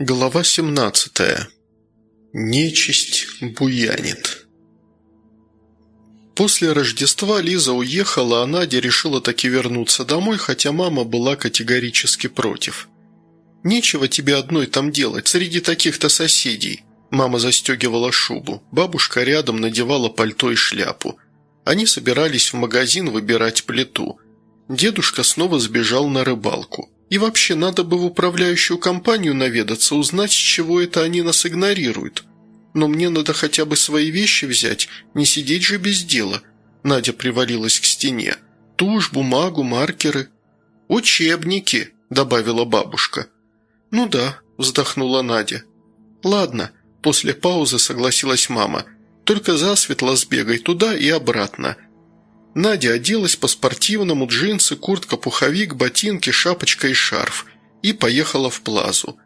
Глава 17. Нечисть буянит. После Рождества Лиза уехала, а Надя решила таки вернуться домой, хотя мама была категорически против. «Нечего тебе одной там делать, среди таких-то соседей». Мама застегивала шубу, бабушка рядом надевала пальто и шляпу. Они собирались в магазин выбирать плиту. Дедушка снова сбежал на рыбалку. И вообще, надо бы в управляющую компанию наведаться, узнать, с чего это они нас игнорируют. Но мне надо хотя бы свои вещи взять, не сидеть же без дела». Надя привалилась к стене. «Тушь, бумагу, маркеры». «Учебники», – добавила бабушка. «Ну да», – вздохнула Надя. «Ладно», – после паузы согласилась мама. «Только засветло сбегай туда и обратно. Надя оделась по-спортивному, джинсы, куртка, пуховик, ботинки, шапочка и шарф, и поехала в плазу.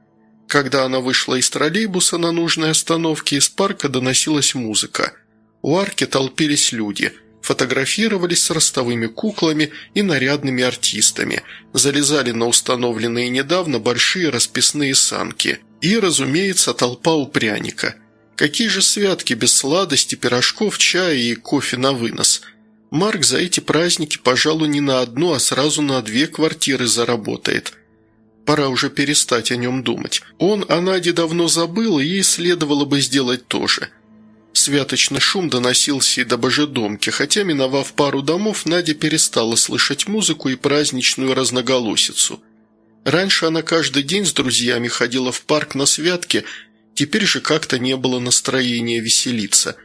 Когда она вышла из троллейбуса на нужной остановке, из парка доносилась музыка. У арки толпились люди, фотографировались с ростовыми куклами и нарядными артистами, залезали на установленные недавно большие расписные санки. И, разумеется, толпа у пряника. Какие же святки без сладости, пирожков, чая и кофе на вынос – Марк за эти праздники, пожалуй, не на одну, а сразу на две квартиры заработает. Пора уже перестать о нем думать. Он о Наде давно забыл, и ей следовало бы сделать то же. Святочный шум доносился и до божедомки, хотя, миновав пару домов, Надя перестала слышать музыку и праздничную разноголосицу. Раньше она каждый день с друзьями ходила в парк на святки, теперь же как-то не было настроения веселиться.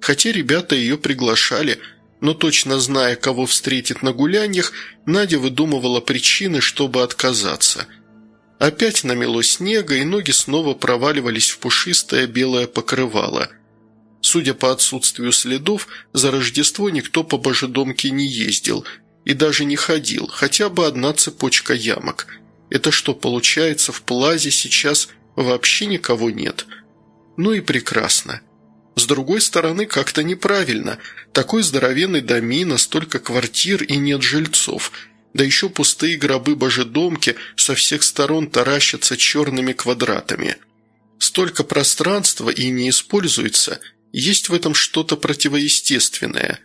Хотя ребята ее приглашали – но точно зная, кого встретит на гуляньях, Надя выдумывала причины, чтобы отказаться. Опять намело снега, и ноги снова проваливались в пушистое белое покрывало. Судя по отсутствию следов, за Рождество никто по Божедомке не ездил и даже не ходил, хотя бы одна цепочка ямок. Это что, получается, в Плазе сейчас вообще никого нет? Ну и прекрасно. С другой стороны, как-то неправильно. Такой здоровенный домина, столько квартир и нет жильцов. Да еще пустые гробы божедомки со всех сторон таращатся черными квадратами. Столько пространства и не используется. Есть в этом что-то противоестественное.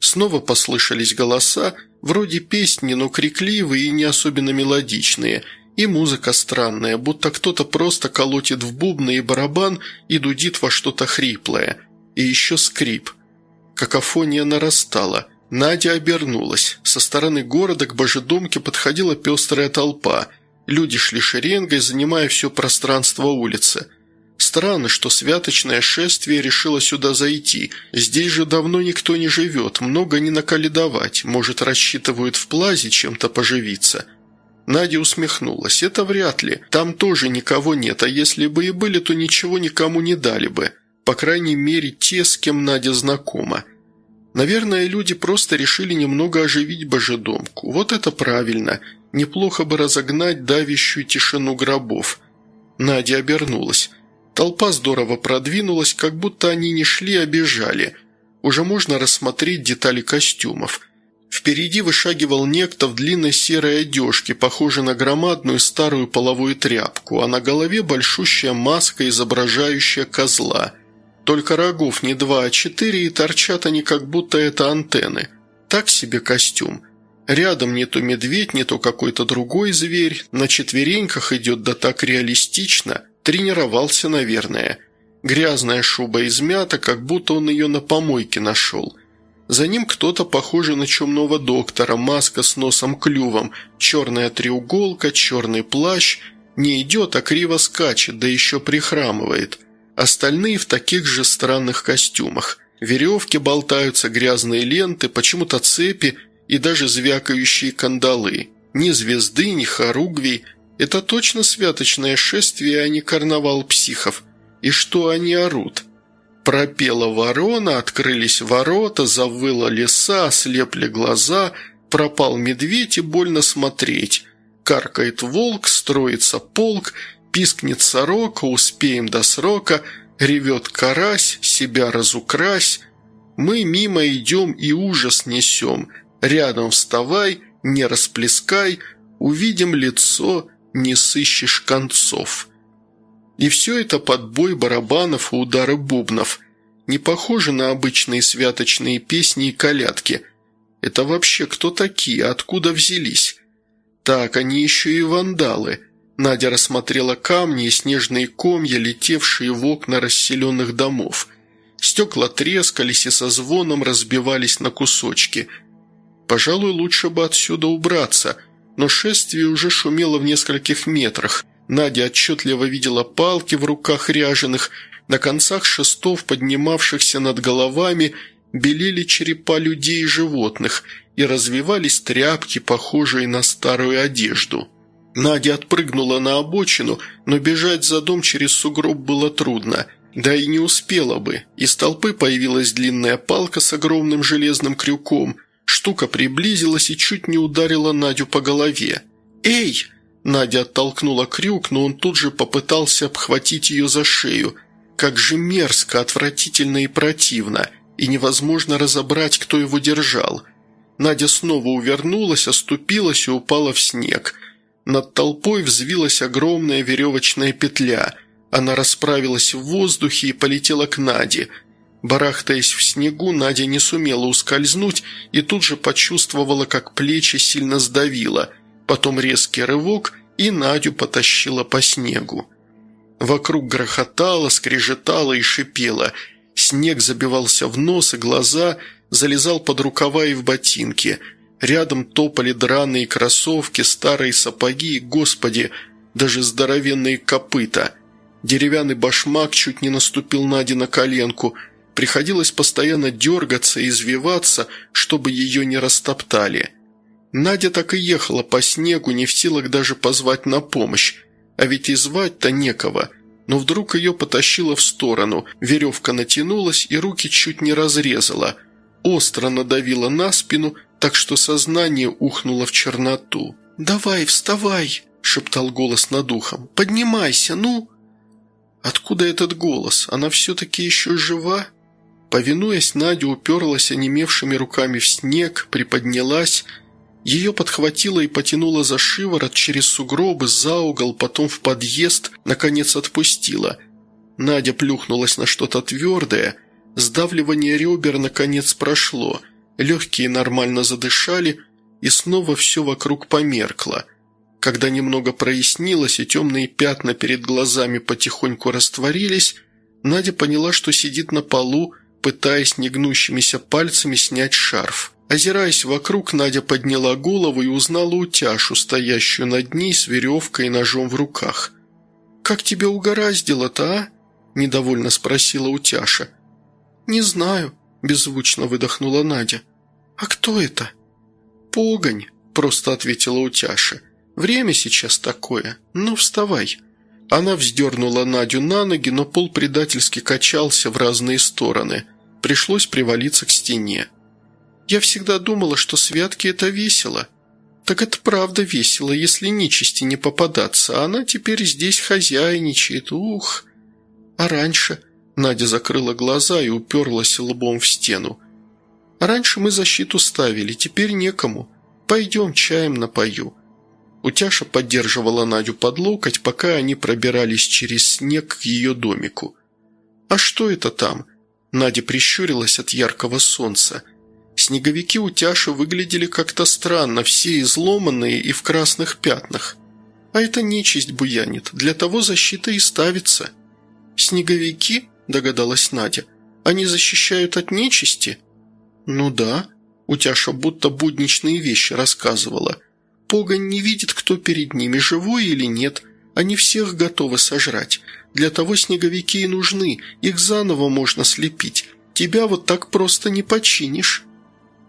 Снова послышались голоса, вроде песни, но крикливые и не особенно мелодичные – и музыка странная, будто кто-то просто колотит в бубны и барабан и дудит во что-то хриплое. И еще скрип. Какофония нарастала. Надя обернулась. Со стороны города к божедомке подходила пестрая толпа. Люди шли шеренгой, занимая все пространство улицы. Странно, что святочное шествие решило сюда зайти. Здесь же давно никто не живет, много не наколедовать. Может, рассчитывают в плазе чем-то поживиться – Надя усмехнулась. «Это вряд ли. Там тоже никого нет, а если бы и были, то ничего никому не дали бы. По крайней мере, те, с кем Надя знакома. Наверное, люди просто решили немного оживить божедомку. Вот это правильно. Неплохо бы разогнать давящую тишину гробов». Надя обернулась. Толпа здорово продвинулась, как будто они не шли, а бежали. Уже можно рассмотреть детали костюмов – Впереди вышагивал некто в длинной серой одежке, похожей на громадную старую половую тряпку, а на голове большущая маска, изображающая козла. Только рогов не два, а четыре, и торчат они, как будто это антенны. Так себе костюм. Рядом не то медведь, не то какой-то другой зверь, на четвереньках идет да так реалистично, тренировался, наверное. Грязная шуба измята, как будто он ее на помойке нашел – за ним кто-то похожий на чумного доктора, маска с носом-клювом, черная треуголка, черный плащ. Не идет, а криво скачет, да еще прихрамывает. Остальные в таких же странных костюмах. Веревки болтаются, грязные ленты, почему-то цепи и даже звякающие кандалы. Ни звезды, ни хоругвий. Это точно святочное шествие, а не карнавал психов. И что они орут? Пропела ворона, открылись ворота, завыла леса, ослепли глаза, пропал медведь и больно смотреть. Каркает волк, строится полк, пискнет сорока, успеем до срока, ревет карась, себя разукрась. Мы мимо идем и ужас несем, рядом вставай, не расплескай, увидим лицо, не сыщешь концов. И все это под бой барабанов и удары бубнов. Не похоже на обычные святочные песни и колядки. Это вообще кто такие, откуда взялись? Так, они еще и вандалы. Надя рассмотрела камни и снежные комья, летевшие в окна расселенных домов. Стекла трескались и со звоном разбивались на кусочки. Пожалуй, лучше бы отсюда убраться, но шествие уже шумело в нескольких метрах – Надя отчетливо видела палки в руках ряженых, на концах шестов, поднимавшихся над головами, белели черепа людей и животных и развивались тряпки, похожие на старую одежду. Надя отпрыгнула на обочину, но бежать за дом через сугроб было трудно, да и не успела бы. Из толпы появилась длинная палка с огромным железным крюком. Штука приблизилась и чуть не ударила Надю по голове. «Эй!» Надя оттолкнула крюк, но он тут же попытался обхватить ее за шею. Как же мерзко, отвратительно и противно, и невозможно разобрать, кто его держал. Надя снова увернулась, оступилась и упала в снег. Над толпой взвилась огромная веревочная петля. Она расправилась в воздухе и полетела к Наде. Барахтаясь в снегу, Надя не сумела ускользнуть и тут же почувствовала, как плечи сильно сдавило – потом резкий рывок, и Надю потащила по снегу. Вокруг грохотало, скрежетало и шипело. Снег забивался в нос и глаза, залезал под рукава и в ботинки. Рядом топали драные кроссовки, старые сапоги, господи, даже здоровенные копыта. Деревянный башмак чуть не наступил Наде на коленку. Приходилось постоянно дергаться и извиваться, чтобы ее не растоптали. Надя так и ехала по снегу, не в силах даже позвать на помощь. А ведь и звать-то некого. Но вдруг ее потащило в сторону, веревка натянулась и руки чуть не разрезала. Остро надавила на спину, так что сознание ухнуло в черноту. «Давай, вставай!» – шептал голос над ухом. «Поднимайся, ну!» Откуда этот голос? Она все-таки еще жива? Повинуясь, Надя уперлась онемевшими руками в снег, приподнялась – ее подхватило и потянуло за шиворот через сугробы, за угол, потом в подъезд, наконец отпустило. Надя плюхнулась на что-то твердое, сдавливание ребер наконец прошло, легкие нормально задышали, и снова все вокруг померкло. Когда немного прояснилось и темные пятна перед глазами потихоньку растворились, Надя поняла, что сидит на полу, пытаясь негнущимися пальцами снять шарф. Озираясь вокруг, Надя подняла голову и узнала утяшу, стоящую над ней с веревкой и ножом в руках. «Как тебя угораздило-то, а?» – недовольно спросила утяша. «Не знаю», – беззвучно выдохнула Надя. «А кто это?» «Погонь», – просто ответила утяша. «Время сейчас такое. Ну, вставай». Она вздернула Надю на ноги, но пол предательски качался в разные стороны. Пришлось привалиться к стене. Я всегда думала, что святки – это весело. Так это правда весело, если нечисти не попадаться, а она теперь здесь хозяйничает, ух. А раньше... Надя закрыла глаза и уперлась лбом в стену. А раньше мы защиту ставили, теперь некому. Пойдем чаем напою». Утяша поддерживала Надю под локоть, пока они пробирались через снег к ее домику. «А что это там?» Надя прищурилась от яркого солнца – Снеговики у Тяши выглядели как-то странно, все изломанные и в красных пятнах. А это нечисть буянит, для того защита и ставится. «Снеговики?» – догадалась Надя. «Они защищают от нечисти?» «Ну да», – Утяша будто будничные вещи рассказывала. «Погонь не видит, кто перед ними, живой или нет. Они всех готовы сожрать. Для того снеговики и нужны, их заново можно слепить. Тебя вот так просто не починишь».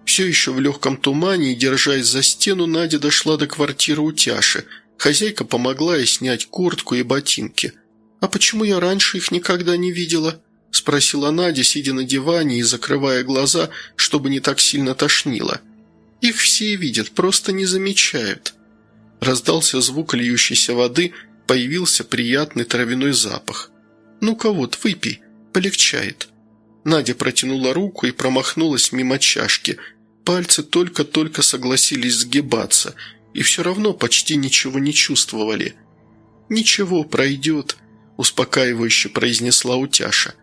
Все еще в легком тумане и держась за стену, Надя дошла до квартиры у Тяши. Хозяйка помогла ей снять куртку и ботинки. «А почему я раньше их никогда не видела?» – спросила Надя, сидя на диване и закрывая глаза, чтобы не так сильно тошнило. «Их все видят, просто не замечают». Раздался звук льющейся воды, появился приятный травяной запах. «Ну-ка вот, выпей, полегчает». Надя протянула руку и промахнулась мимо чашки – Пальцы только-только согласились сгибаться, и все равно почти ничего не чувствовали. «Ничего, пройдет». успокаивающе произнесла Утяша.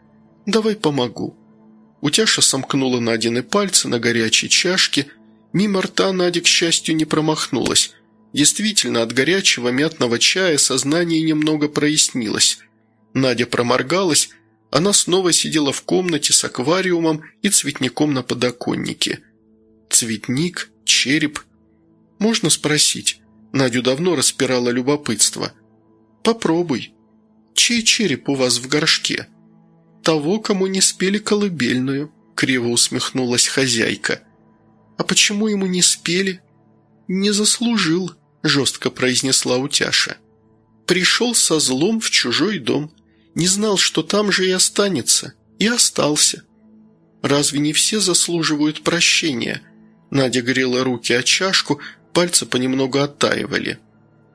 «Давай помогу». Утяша сомкнула Надины пальцы на горячей чашке. Мимо рта Надя, к счастью, не промахнулась. Действительно, от горячего мятного чая сознание немного прояснилось. Надя проморгалась, она снова сидела в комнате с аквариумом и цветником на подоконнике. Цветник, череп. Можно спросить? Надю давно распирало любопытство. «Попробуй. Чей череп у вас в горшке?» «Того, кому не спели колыбельную», — криво усмехнулась хозяйка. «А почему ему не спели?» «Не заслужил», — жестко произнесла утяша. «Пришел со злом в чужой дом. Не знал, что там же и останется. И остался. Разве не все заслуживают прощения?» Надя грела руки о чашку, пальцы понемногу оттаивали.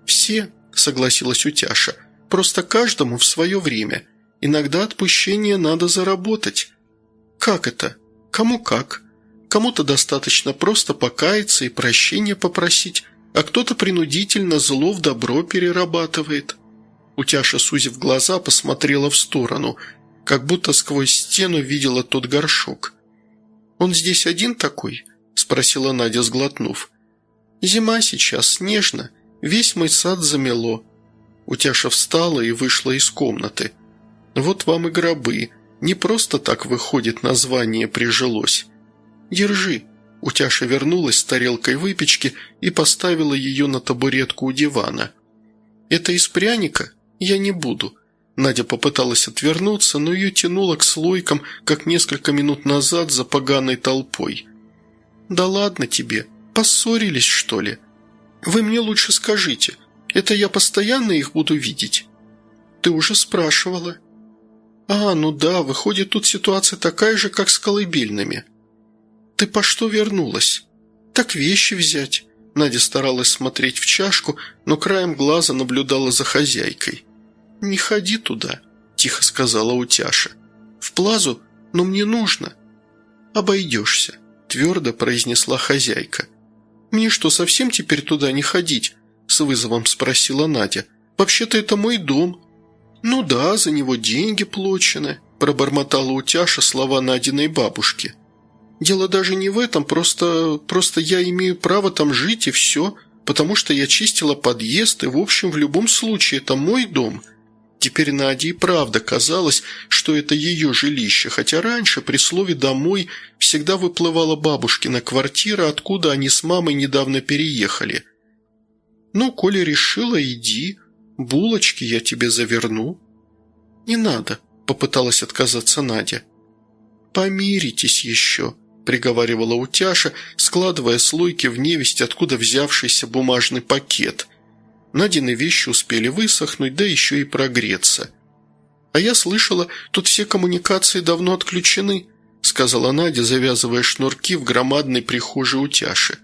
«Все», — согласилась Утяша, — «просто каждому в свое время. Иногда отпущение надо заработать». «Как это? Кому как? Кому-то достаточно просто покаяться и прощения попросить, а кто-то принудительно зло в добро перерабатывает». Утяша, сузив глаза, посмотрела в сторону, как будто сквозь стену видела тот горшок. «Он здесь один такой?» – спросила Надя, сглотнув. «Зима сейчас, снежно, весь мой сад замело». Утяша встала и вышла из комнаты. «Вот вам и гробы. Не просто так, выходит, название прижилось. Держи». Утяша вернулась с тарелкой выпечки и поставила ее на табуретку у дивана. «Это из пряника? Я не буду». Надя попыталась отвернуться, но ее тянуло к слойкам, как несколько минут назад за поганой толпой. «Да ладно тебе», Поссорились, что ли? Вы мне лучше скажите, это я постоянно их буду видеть? Ты уже спрашивала. А, ну да, выходит, тут ситуация такая же, как с колыбельными. Ты по что вернулась? Так вещи взять. Надя старалась смотреть в чашку, но краем глаза наблюдала за хозяйкой. «Не ходи туда», – тихо сказала Утяша. «В плазу? Но мне нужно». «Обойдешься», – твердо произнесла хозяйка. «Мне что, совсем теперь туда не ходить?» – с вызовом спросила Надя. «Вообще-то это мой дом». «Ну да, за него деньги плачены», – пробормотала утяша слова Надиной бабушки. «Дело даже не в этом, просто... просто я имею право там жить и все, потому что я чистила подъезд, и в общем в любом случае это мой дом». Теперь Наде и правда казалось, что это ее жилище, хотя раньше при слове «домой» всегда выплывала бабушкина квартира, откуда они с мамой недавно переехали. «Ну, Коля решила, иди. Булочки я тебе заверну». «Не надо», – попыталась отказаться Надя. «Помиритесь еще», – приговаривала утяша, складывая слойки в невесть, откуда взявшийся бумажный пакет. Надины вещи успели высохнуть, да еще и прогреться. «А я слышала, тут все коммуникации давно отключены», сказала Надя, завязывая шнурки в громадной прихожей утяши.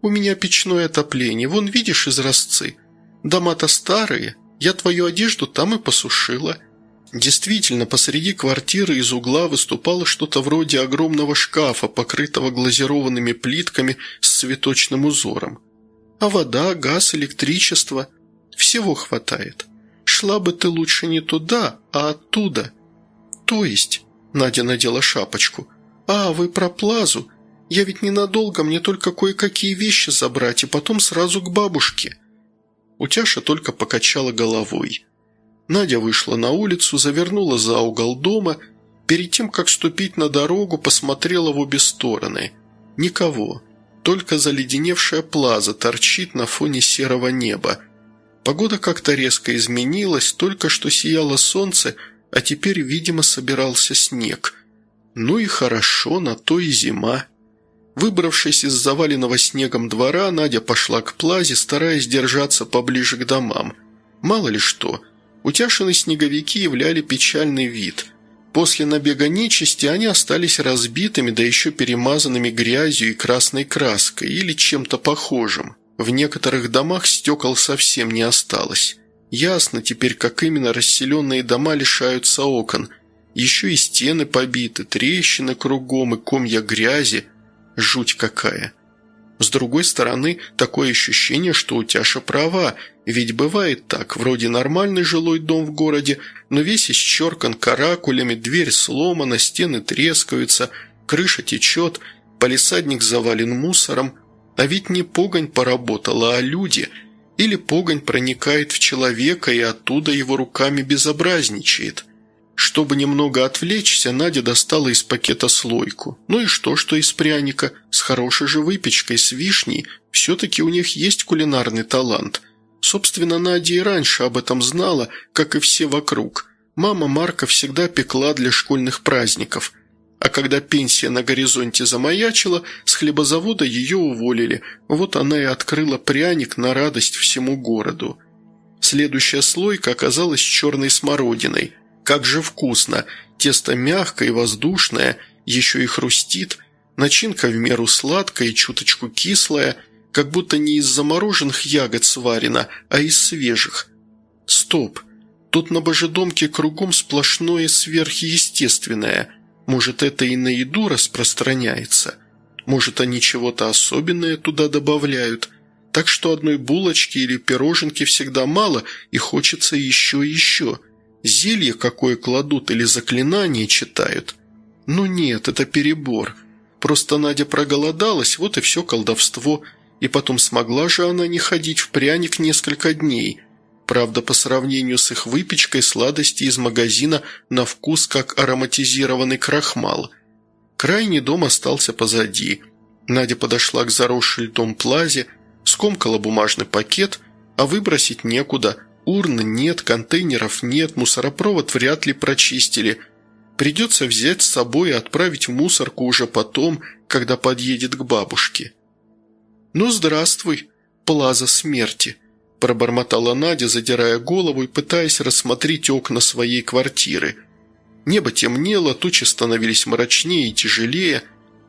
«У меня печное отопление, вон видишь изразцы. Дома-то старые, я твою одежду там и посушила». Действительно, посреди квартиры из угла выступало что-то вроде огромного шкафа, покрытого глазированными плитками с цветочным узором. А вода, газ, электричество – всего хватает. Шла бы ты лучше не туда, а оттуда. То есть, Надя надела шапочку. А, вы про плазу. Я ведь ненадолго, мне только кое-какие вещи забрать, и потом сразу к бабушке. Утяша только покачала головой. Надя вышла на улицу, завернула за угол дома, перед тем, как ступить на дорогу, посмотрела в обе стороны. Никого. Только заледеневшая плаза торчит на фоне серого неба. Погода как-то резко изменилась, только что сияло солнце, а теперь, видимо, собирался снег. Ну и хорошо, на то и зима. Выбравшись из заваленного снегом двора, Надя пошла к плазе, стараясь держаться поближе к домам. Мало ли что, утяшенные снеговики являли печальный вид – После набега нечисти они остались разбитыми, да еще перемазанными грязью и красной краской или чем-то похожим. В некоторых домах стекол совсем не осталось. Ясно теперь, как именно расселенные дома лишаются окон. Еще и стены побиты, трещины кругом и комья грязи. Жуть какая. С другой стороны, такое ощущение, что у Тяша права, ведь бывает так, вроде нормальный жилой дом в городе, но весь исчеркан каракулями, дверь сломана, стены трескаются, крыша течет, палисадник завален мусором, а ведь не погонь поработала, а люди, или погонь проникает в человека и оттуда его руками безобразничает. Чтобы немного отвлечься, Надя достала из пакета слойку. Ну и что, что из пряника? С хорошей же выпечкой, с вишней. Все-таки у них есть кулинарный талант. Собственно, Надя и раньше об этом знала, как и все вокруг. Мама Марка всегда пекла для школьных праздников. А когда пенсия на горизонте замаячила, с хлебозавода ее уволили. Вот она и открыла пряник на радость всему городу. Следующая слойка оказалась черной смородиной – как же вкусно! Тесто мягкое и воздушное, еще и хрустит. Начинка в меру сладкая и чуточку кислая, как будто не из замороженных ягод сварена, а из свежих. Стоп! Тут на божедомке кругом сплошное сверхъестественное. Может, это и на еду распространяется? Может, они чего-то особенное туда добавляют? Так что одной булочки или пироженки всегда мало, и хочется еще и еще – Зелье какое кладут или заклинание читают? Ну нет, это перебор. Просто Надя проголодалась, вот и все колдовство. И потом смогла же она не ходить в пряник несколько дней. Правда, по сравнению с их выпечкой, сладости из магазина на вкус как ароматизированный крахмал. Крайний дом остался позади. Надя подошла к заросшей льдом плазе, скомкала бумажный пакет, а выбросить некуда – Урн нет, контейнеров нет, мусоропровод вряд ли прочистили. Придется взять с собой и отправить в мусорку уже потом, когда подъедет к бабушке. «Ну, здравствуй, плаза смерти», – пробормотала Надя, задирая голову и пытаясь рассмотреть окна своей квартиры. Небо темнело, тучи становились мрачнее и тяжелее.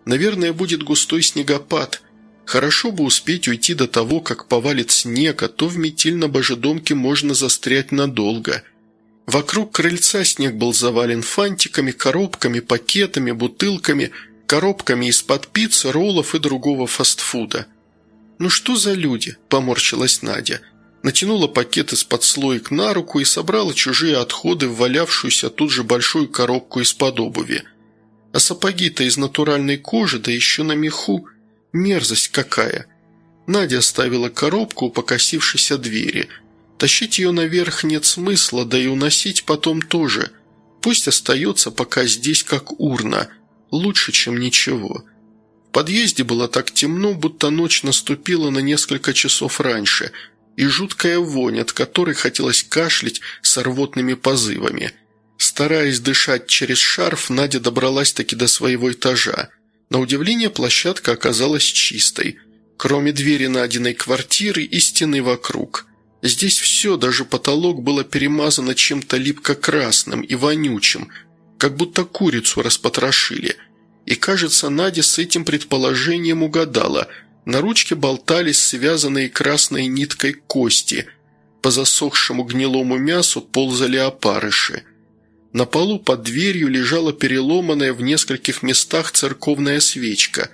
Наверное, будет густой снегопад – Хорошо бы успеть уйти до того, как повалит снег, а то в метель на божедомке можно застрять надолго. Вокруг крыльца снег был завален фантиками, коробками, пакетами, бутылками, коробками из-под пиццы, роллов и другого фастфуда. «Ну что за люди?» – поморщилась Надя. Натянула пакет из-под слоек на руку и собрала чужие отходы в валявшуюся тут же большую коробку из-под обуви. А сапоги-то из натуральной кожи, да еще на меху – Мерзость какая!» Надя оставила коробку у покосившейся двери. Тащить ее наверх нет смысла, да и уносить потом тоже. Пусть остается пока здесь как урна. Лучше, чем ничего. В подъезде было так темно, будто ночь наступила на несколько часов раньше, и жуткая вонь, от которой хотелось кашлять с рвотными позывами. Стараясь дышать через шарф, Надя добралась таки до своего этажа. На удивление площадка оказалась чистой, кроме двери Надиной квартиры и стены вокруг. Здесь все, даже потолок, было перемазано чем-то липко-красным и вонючим, как будто курицу распотрошили. И, кажется, Надя с этим предположением угадала. На ручке болтались связанные красной ниткой кости. По засохшему гнилому мясу ползали опарыши. На полу под дверью лежала переломанная в нескольких местах церковная свечка.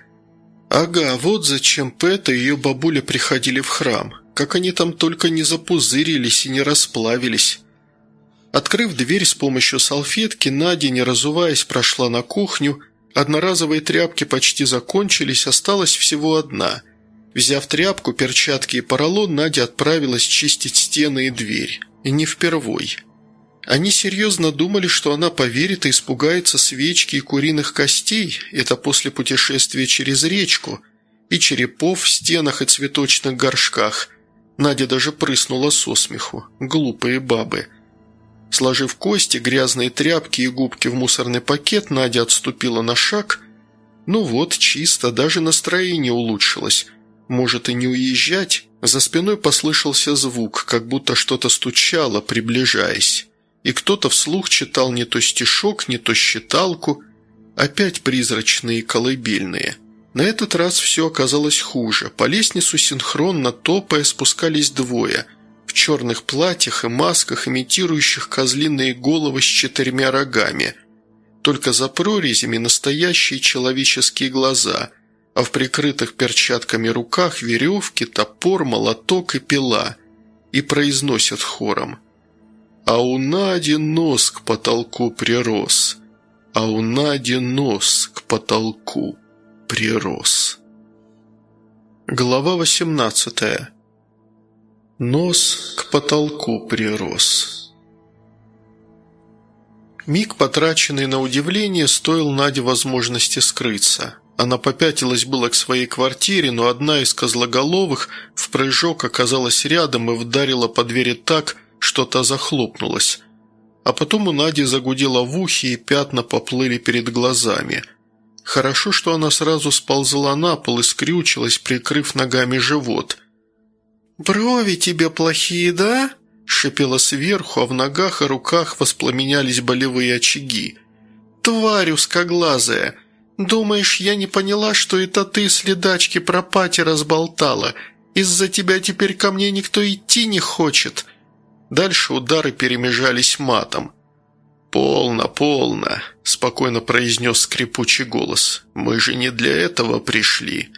Ага, вот зачем Пэт и ее бабуля приходили в храм. Как они там только не запузырились и не расплавились. Открыв дверь с помощью салфетки, Надя, не разуваясь, прошла на кухню. Одноразовые тряпки почти закончились, осталась всего одна. Взяв тряпку, перчатки и поролон, Надя отправилась чистить стены и дверь. И не впервой. Они серьезно думали, что она поверит и испугается свечки и куриных костей, это после путешествия через речку, и черепов в стенах и цветочных горшках. Надя даже прыснула со смеху. Глупые бабы. Сложив кости, грязные тряпки и губки в мусорный пакет, Надя отступила на шаг. Ну вот, чисто, даже настроение улучшилось. Может и не уезжать? За спиной послышался звук, как будто что-то стучало, приближаясь и кто-то вслух читал не то стишок, не то считалку, опять призрачные колыбельные. На этот раз все оказалось хуже. По лестницу синхронно топая спускались двое – в черных платьях и масках, имитирующих козлиные головы с четырьмя рогами. Только за прорезями настоящие человеческие глаза, а в прикрытых перчатками руках веревки, топор, молоток и пила, и произносят хором. «А у Нади нос к потолку прирос, а у Нади нос к потолку прирос». Глава восемнадцатая. Нос к потолку прирос. Миг, потраченный на удивление, стоил Наде возможности скрыться. Она попятилась было к своей квартире, но одна из козлоголовых в прыжок оказалась рядом и вдарила по двери так, что та захлопнулась. А потом у Нади загудела в ухе, и пятна поплыли перед глазами. Хорошо, что она сразу сползла на пол и скрючилась, прикрыв ногами живот – «Брови тебе плохие, да?» – шипела сверху, а в ногах и руках воспламенялись болевые очаги. «Тварь узкоглазая! Думаешь, я не поняла, что это ты следачки про пати разболтала? Из-за тебя теперь ко мне никто идти не хочет!» Дальше удары перемежались матом. «Полно, полно», – спокойно произнес скрипучий голос. «Мы же не для этого пришли».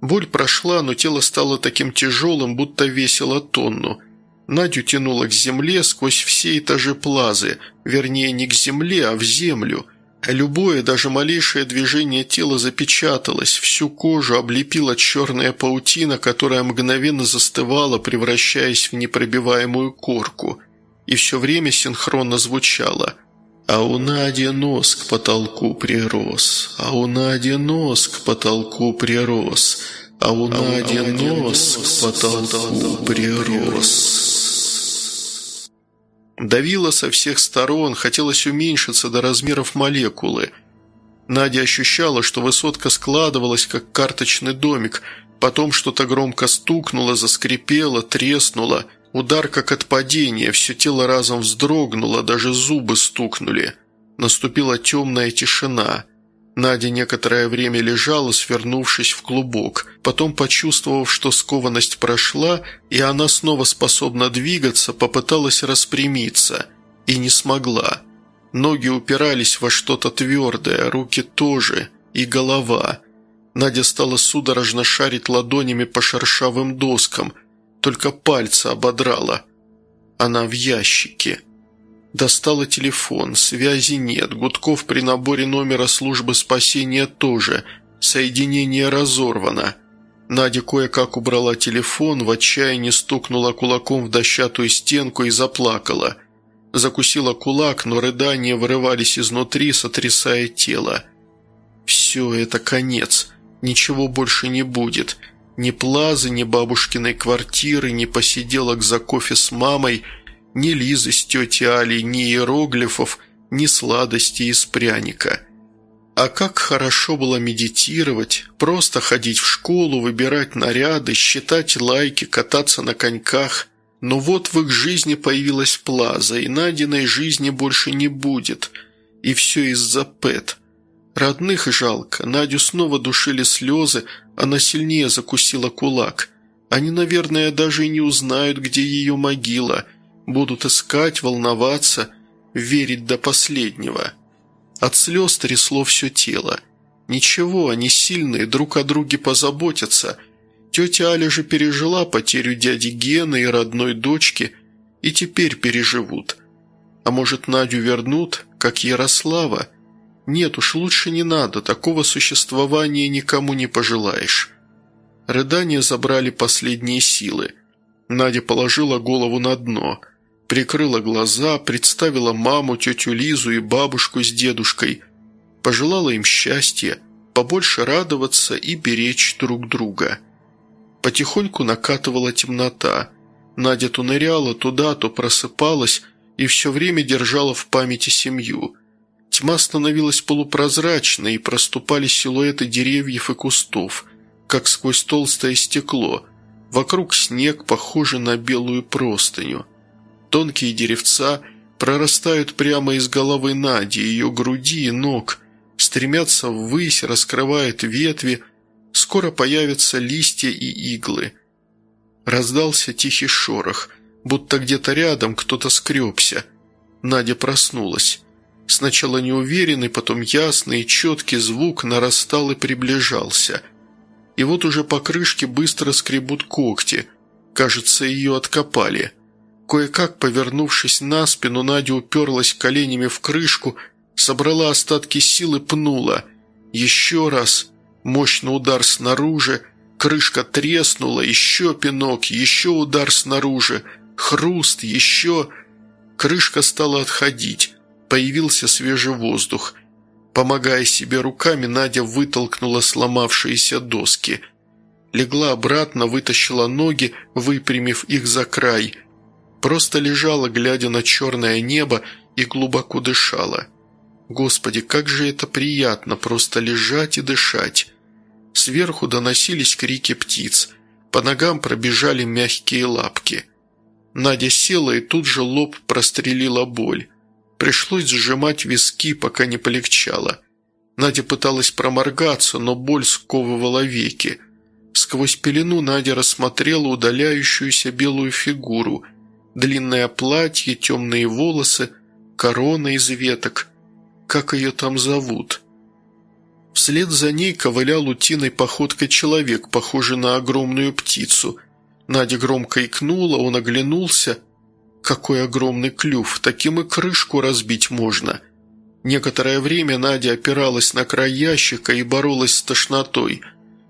Боль прошла, но тело стало таким тяжелым, будто весило тонну. Надю тянуло к земле сквозь все этажи плазы, вернее не к земле, а в землю. Любое, даже малейшее движение тела запечаталось, всю кожу облепила черная паутина, которая мгновенно застывала, превращаясь в непробиваемую корку. И все время синхронно звучало а у Нади нос к потолку прирос, а у Нади нос к потолку прирос, а у Нади нос к потолку прирос. Давило со всех сторон, хотелось уменьшиться до размеров молекулы. Надя ощущала, что высотка складывалась, как карточный домик, потом что-то громко стукнуло, заскрипело, треснуло – Удар как от падения, все тело разом вздрогнуло, даже зубы стукнули. Наступила темная тишина. Надя некоторое время лежала, свернувшись в клубок. Потом, почувствовав, что скованность прошла, и она снова способна двигаться, попыталась распрямиться. И не смогла. Ноги упирались во что-то твердое, руки тоже, и голова. Надя стала судорожно шарить ладонями по шершавым доскам, только пальцы ободрала. Она в ящике. Достала телефон, связи нет, гудков при наборе номера службы спасения тоже, соединение разорвано. Надя кое-как убрала телефон, в отчаянии стукнула кулаком в дощатую стенку и заплакала. Закусила кулак, но рыдания вырывались изнутри, сотрясая тело. «Все, это конец. Ничего больше не будет. Ни Плазы, ни бабушкиной квартиры, ни посиделок за кофе с мамой, ни Лизы с тетей Алей, ни иероглифов, ни сладостей из пряника. А как хорошо было медитировать, просто ходить в школу, выбирать наряды, считать лайки, кататься на коньках. Но вот в их жизни появилась Плаза, и Надиной жизни больше не будет. И все из-за Пэт. Родных жалко, Надю снова душили слезы, она сильнее закусила кулак. Они, наверное, даже и не узнают, где ее могила. Будут искать, волноваться, верить до последнего. От слез трясло все тело. Ничего, они сильные, друг о друге позаботятся. Тетя Аля же пережила потерю дяди Гены и родной дочки, и теперь переживут. А может, Надю вернут, как Ярослава? Нет уж, лучше не надо, такого существования никому не пожелаешь. Рыдания забрали последние силы. Надя положила голову на дно, прикрыла глаза, представила маму, тетю Лизу и бабушку с дедушкой, пожелала им счастья, побольше радоваться и беречь друг друга. Потихоньку накатывала темнота. Надя то ныряла туда, то просыпалась и все время держала в памяти семью – Тьма становилась полупрозрачной, и проступали силуэты деревьев и кустов, как сквозь толстое стекло. Вокруг снег, похожий на белую простыню. Тонкие деревца прорастают прямо из головы Нади, ее груди и ног, стремятся ввысь, раскрывают ветви, скоро появятся листья и иглы. Раздался тихий шорох, будто где-то рядом кто-то скребся. Надя проснулась. Сначала неуверенный, потом ясный и четкий звук нарастал и приближался. И вот уже по крышке быстро скребут когти. Кажется, ее откопали. Кое-как, повернувшись на спину, Надя уперлась коленями в крышку, собрала остатки сил и пнула. Еще раз. Мощный удар снаружи. Крышка треснула, еще пинок, еще удар снаружи. Хруст, еще... Крышка стала отходить. Появился свежий воздух. Помогая себе руками, Надя вытолкнула сломавшиеся доски. Легла обратно, вытащила ноги, выпрямив их за край. Просто лежала, глядя на черное небо, и глубоко дышала. Господи, как же это приятно, просто лежать и дышать. Сверху доносились крики птиц. По ногам пробежали мягкие лапки. Надя села, и тут же лоб прострелила боль. Пришлось сжимать виски, пока не полегчало. Надя пыталась проморгаться, но боль сковывала веки. Сквозь пелену Надя рассмотрела удаляющуюся белую фигуру. Длинное платье, темные волосы, корона из веток. Как ее там зовут? Вслед за ней ковылял утиной походкой человек, похожий на огромную птицу – Надя громко икнула, он оглянулся. Какой огромный клюв, таким и крышку разбить можно. Некоторое время Надя опиралась на край ящика и боролась с тошнотой.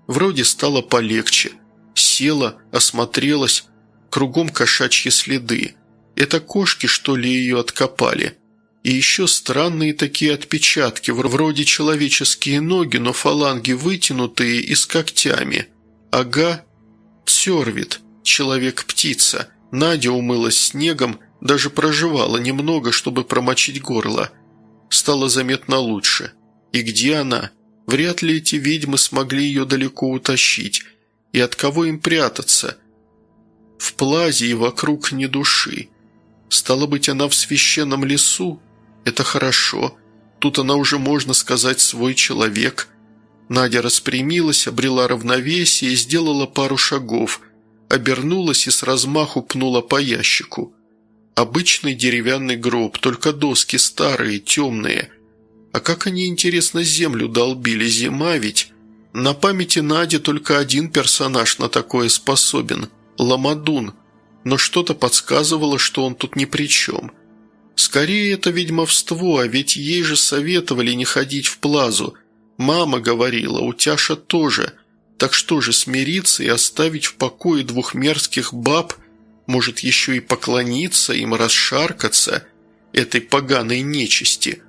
Вроде стало полегче. Села, осмотрелась, кругом кошачьи следы. Это кошки, что ли, ее откопали? И еще странные такие отпечатки, вроде человеческие ноги, но фаланги вытянутые и с когтями. Ага, Тсервит человек-птица. Надя умылась снегом, даже проживала немного, чтобы промочить горло. Стало заметно лучше. И где она? Вряд ли эти ведьмы смогли ее далеко утащить. И от кого им прятаться? В плазе и вокруг ни души. Стало быть, она в священном лесу? Это хорошо. Тут она уже, можно сказать, свой человек. Надя распрямилась, обрела равновесие и сделала пару шагов – обернулась и с размаху пнула по ящику. Обычный деревянный гроб, только доски старые, темные. А как они, интересно, землю долбили, зима ведь? На памяти Нади только один персонаж на такое способен – Ламадун. Но что-то подсказывало, что он тут ни при чем. Скорее, это ведьмовство, а ведь ей же советовали не ходить в плазу. Мама говорила, у Тяша тоже – так что же, смириться и оставить в покое двух мерзких баб, может еще и поклониться им, расшаркаться этой поганой нечисти?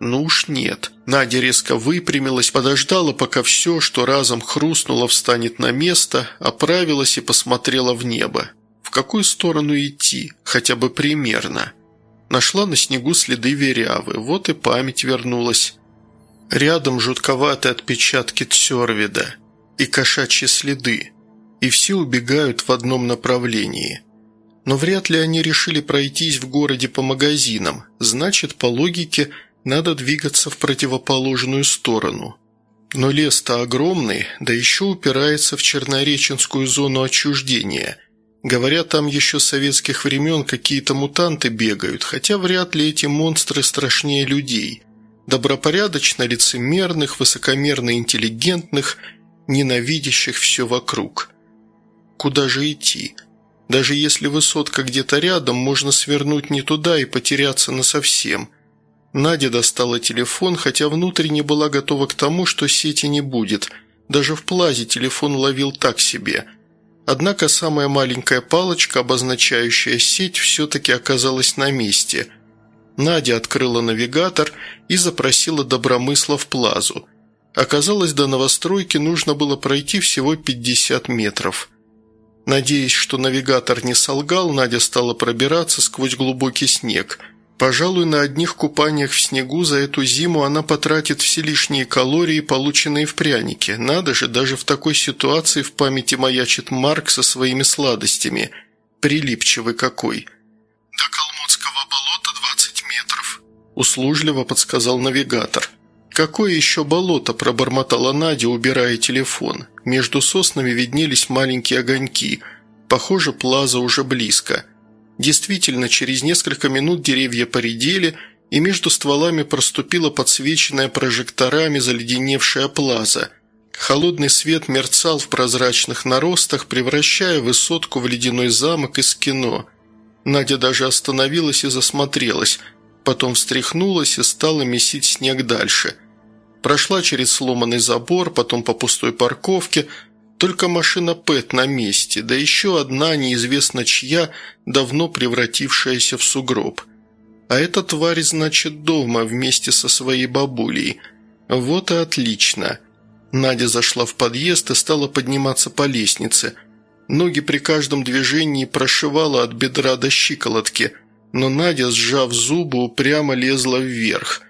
Ну уж нет. Надя резко выпрямилась, подождала, пока все, что разом хрустнуло, встанет на место, оправилась и посмотрела в небо. В какую сторону идти, хотя бы примерно? Нашла на снегу следы верявы, вот и память вернулась. Рядом жутковатые отпечатки Тсервида – и кошачьи следы, и все убегают в одном направлении. Но вряд ли они решили пройтись в городе по магазинам, значит, по логике, надо двигаться в противоположную сторону. Но лес-то огромный, да еще упирается в Чернореченскую зону отчуждения. Говорят, там еще с советских времен какие-то мутанты бегают, хотя вряд ли эти монстры страшнее людей. Добропорядочно лицемерных, высокомерно интеллигентных – ненавидящих все вокруг. Куда же идти? Даже если высотка где-то рядом, можно свернуть не туда и потеряться насовсем. Надя достала телефон, хотя внутренне была готова к тому, что сети не будет. Даже в плазе телефон ловил так себе. Однако самая маленькая палочка, обозначающая сеть, все-таки оказалась на месте. Надя открыла навигатор и запросила Добромысла в плазу – Оказалось, до новостройки нужно было пройти всего 50 метров. Надеясь, что навигатор не солгал, Надя стала пробираться сквозь глубокий снег. Пожалуй, на одних купаниях в снегу за эту зиму она потратит все лишние калории, полученные в прянике. Надо же, даже в такой ситуации в памяти маячит Марк со своими сладостями. Прилипчивый какой. «До Калмутского болота 20 метров», – услужливо подсказал навигатор. «Какое еще болото?» – пробормотала Надя, убирая телефон. Между соснами виднелись маленькие огоньки. Похоже, плаза уже близко. Действительно, через несколько минут деревья поредели, и между стволами проступила подсвеченная прожекторами заледеневшая плаза. Холодный свет мерцал в прозрачных наростах, превращая высотку в ледяной замок из кино. Надя даже остановилась и засмотрелась, потом встряхнулась и стала месить снег дальше. Прошла через сломанный забор, потом по пустой парковке – только машина Пэт на месте, да еще одна, неизвестно чья, давно превратившаяся в сугроб. А эта тварь, значит, дома вместе со своей бабулей. Вот и отлично. Надя зашла в подъезд и стала подниматься по лестнице. Ноги при каждом движении прошивала от бедра до щиколотки, но Надя, сжав зубы, упрямо лезла вверх.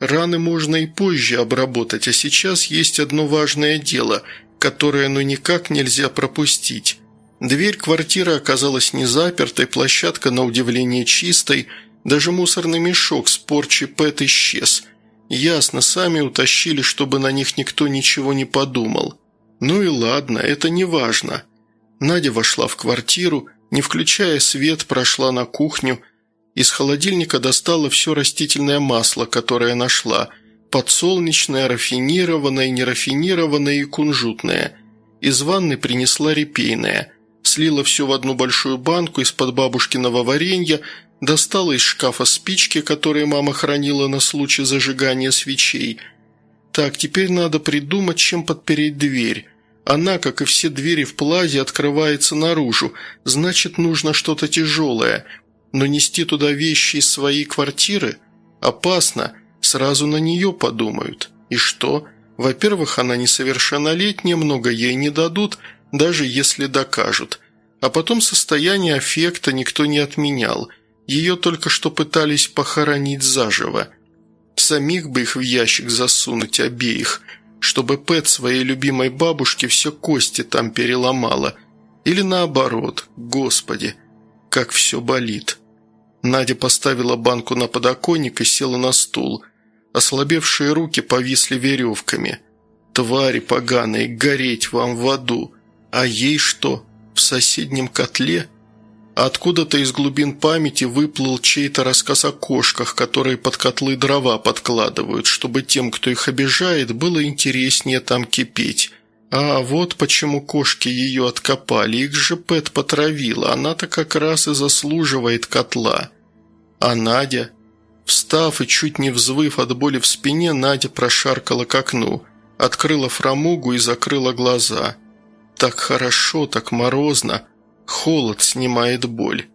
Раны можно и позже обработать, а сейчас есть одно важное дело – которое ну никак нельзя пропустить. Дверь квартиры оказалась не запертой, площадка на удивление чистой, даже мусорный мешок с порчи Пэт исчез. Ясно, сами утащили, чтобы на них никто ничего не подумал. Ну и ладно, это не важно. Надя вошла в квартиру, не включая свет, прошла на кухню. Из холодильника достала все растительное масло, которое нашла – подсолнечное, рафинированное, нерафинированное и кунжутное. Из ванны принесла репейное. Слила все в одну большую банку из-под бабушкиного варенья, достала из шкафа спички, которые мама хранила на случай зажигания свечей. Так, теперь надо придумать, чем подпереть дверь. Она, как и все двери в плазе, открывается наружу, значит, нужно что-то тяжелое. Но нести туда вещи из своей квартиры опасно – Сразу на нее подумают. И что? Во-первых, она несовершеннолетняя, много ей не дадут, даже если докажут. А потом состояние аффекта никто не отменял. Ее только что пытались похоронить заживо. Самих бы их в ящик засунуть обеих, чтобы Пэт своей любимой бабушке все кости там переломала. Или наоборот, господи, как все болит. Надя поставила банку на подоконник и села на стул. Ослабевшие руки повисли веревками. «Твари поганые, гореть вам в аду! А ей что? В соседнем котле?» Откуда-то из глубин памяти выплыл чей-то рассказ о кошках, которые под котлы дрова подкладывают, чтобы тем, кто их обижает, было интереснее там кипеть. А вот почему кошки ее откопали, их же Пэт потравила, она-то как раз и заслуживает котла. А Надя? Встав и чуть не взвыв от боли в спине, Надя прошаркала к окну, открыла фрамугу и закрыла глаза. Так хорошо, так морозно. Холод снимает боль.